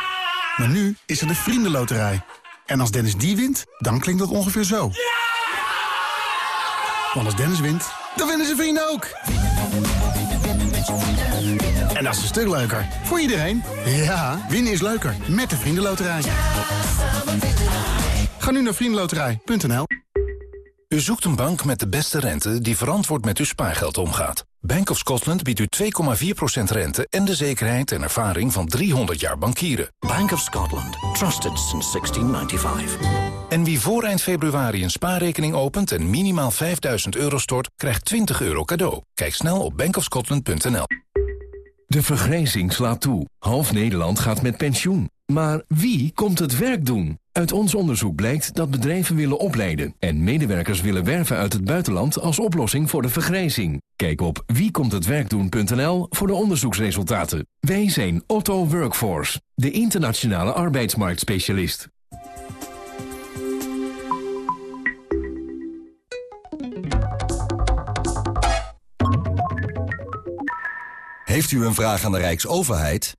Maar nu is er de Vriendenloterij. En als Dennis die wint, dan klinkt dat ongeveer zo. Ja! Want als Dennis wint, dan winnen zijn vrienden ook. En dat is een stuk leuker. Voor iedereen. Ja, winnen is leuker. Met de Vriendenloterij. Ga nu naar vriendenloterij.nl U zoekt een bank met de beste rente die verantwoord met uw spaargeld omgaat. Bank of Scotland biedt u 2,4% rente en de zekerheid en ervaring van 300 jaar bankieren. Bank of Scotland. Trusted since 1695. En wie voor eind februari een spaarrekening opent en minimaal 5000 euro stort, krijgt 20 euro cadeau. Kijk snel op bankofscotland.nl. De vergrijzing slaat toe. Half Nederland gaat met pensioen. Maar wie komt het werk doen? Uit ons onderzoek blijkt dat bedrijven willen opleiden... en medewerkers willen werven uit het buitenland als oplossing voor de vergrijzing. Kijk op wiekomthetwerkdoen.nl voor de onderzoeksresultaten. Wij zijn Otto Workforce, de internationale arbeidsmarktspecialist. Heeft u een vraag aan de Rijksoverheid?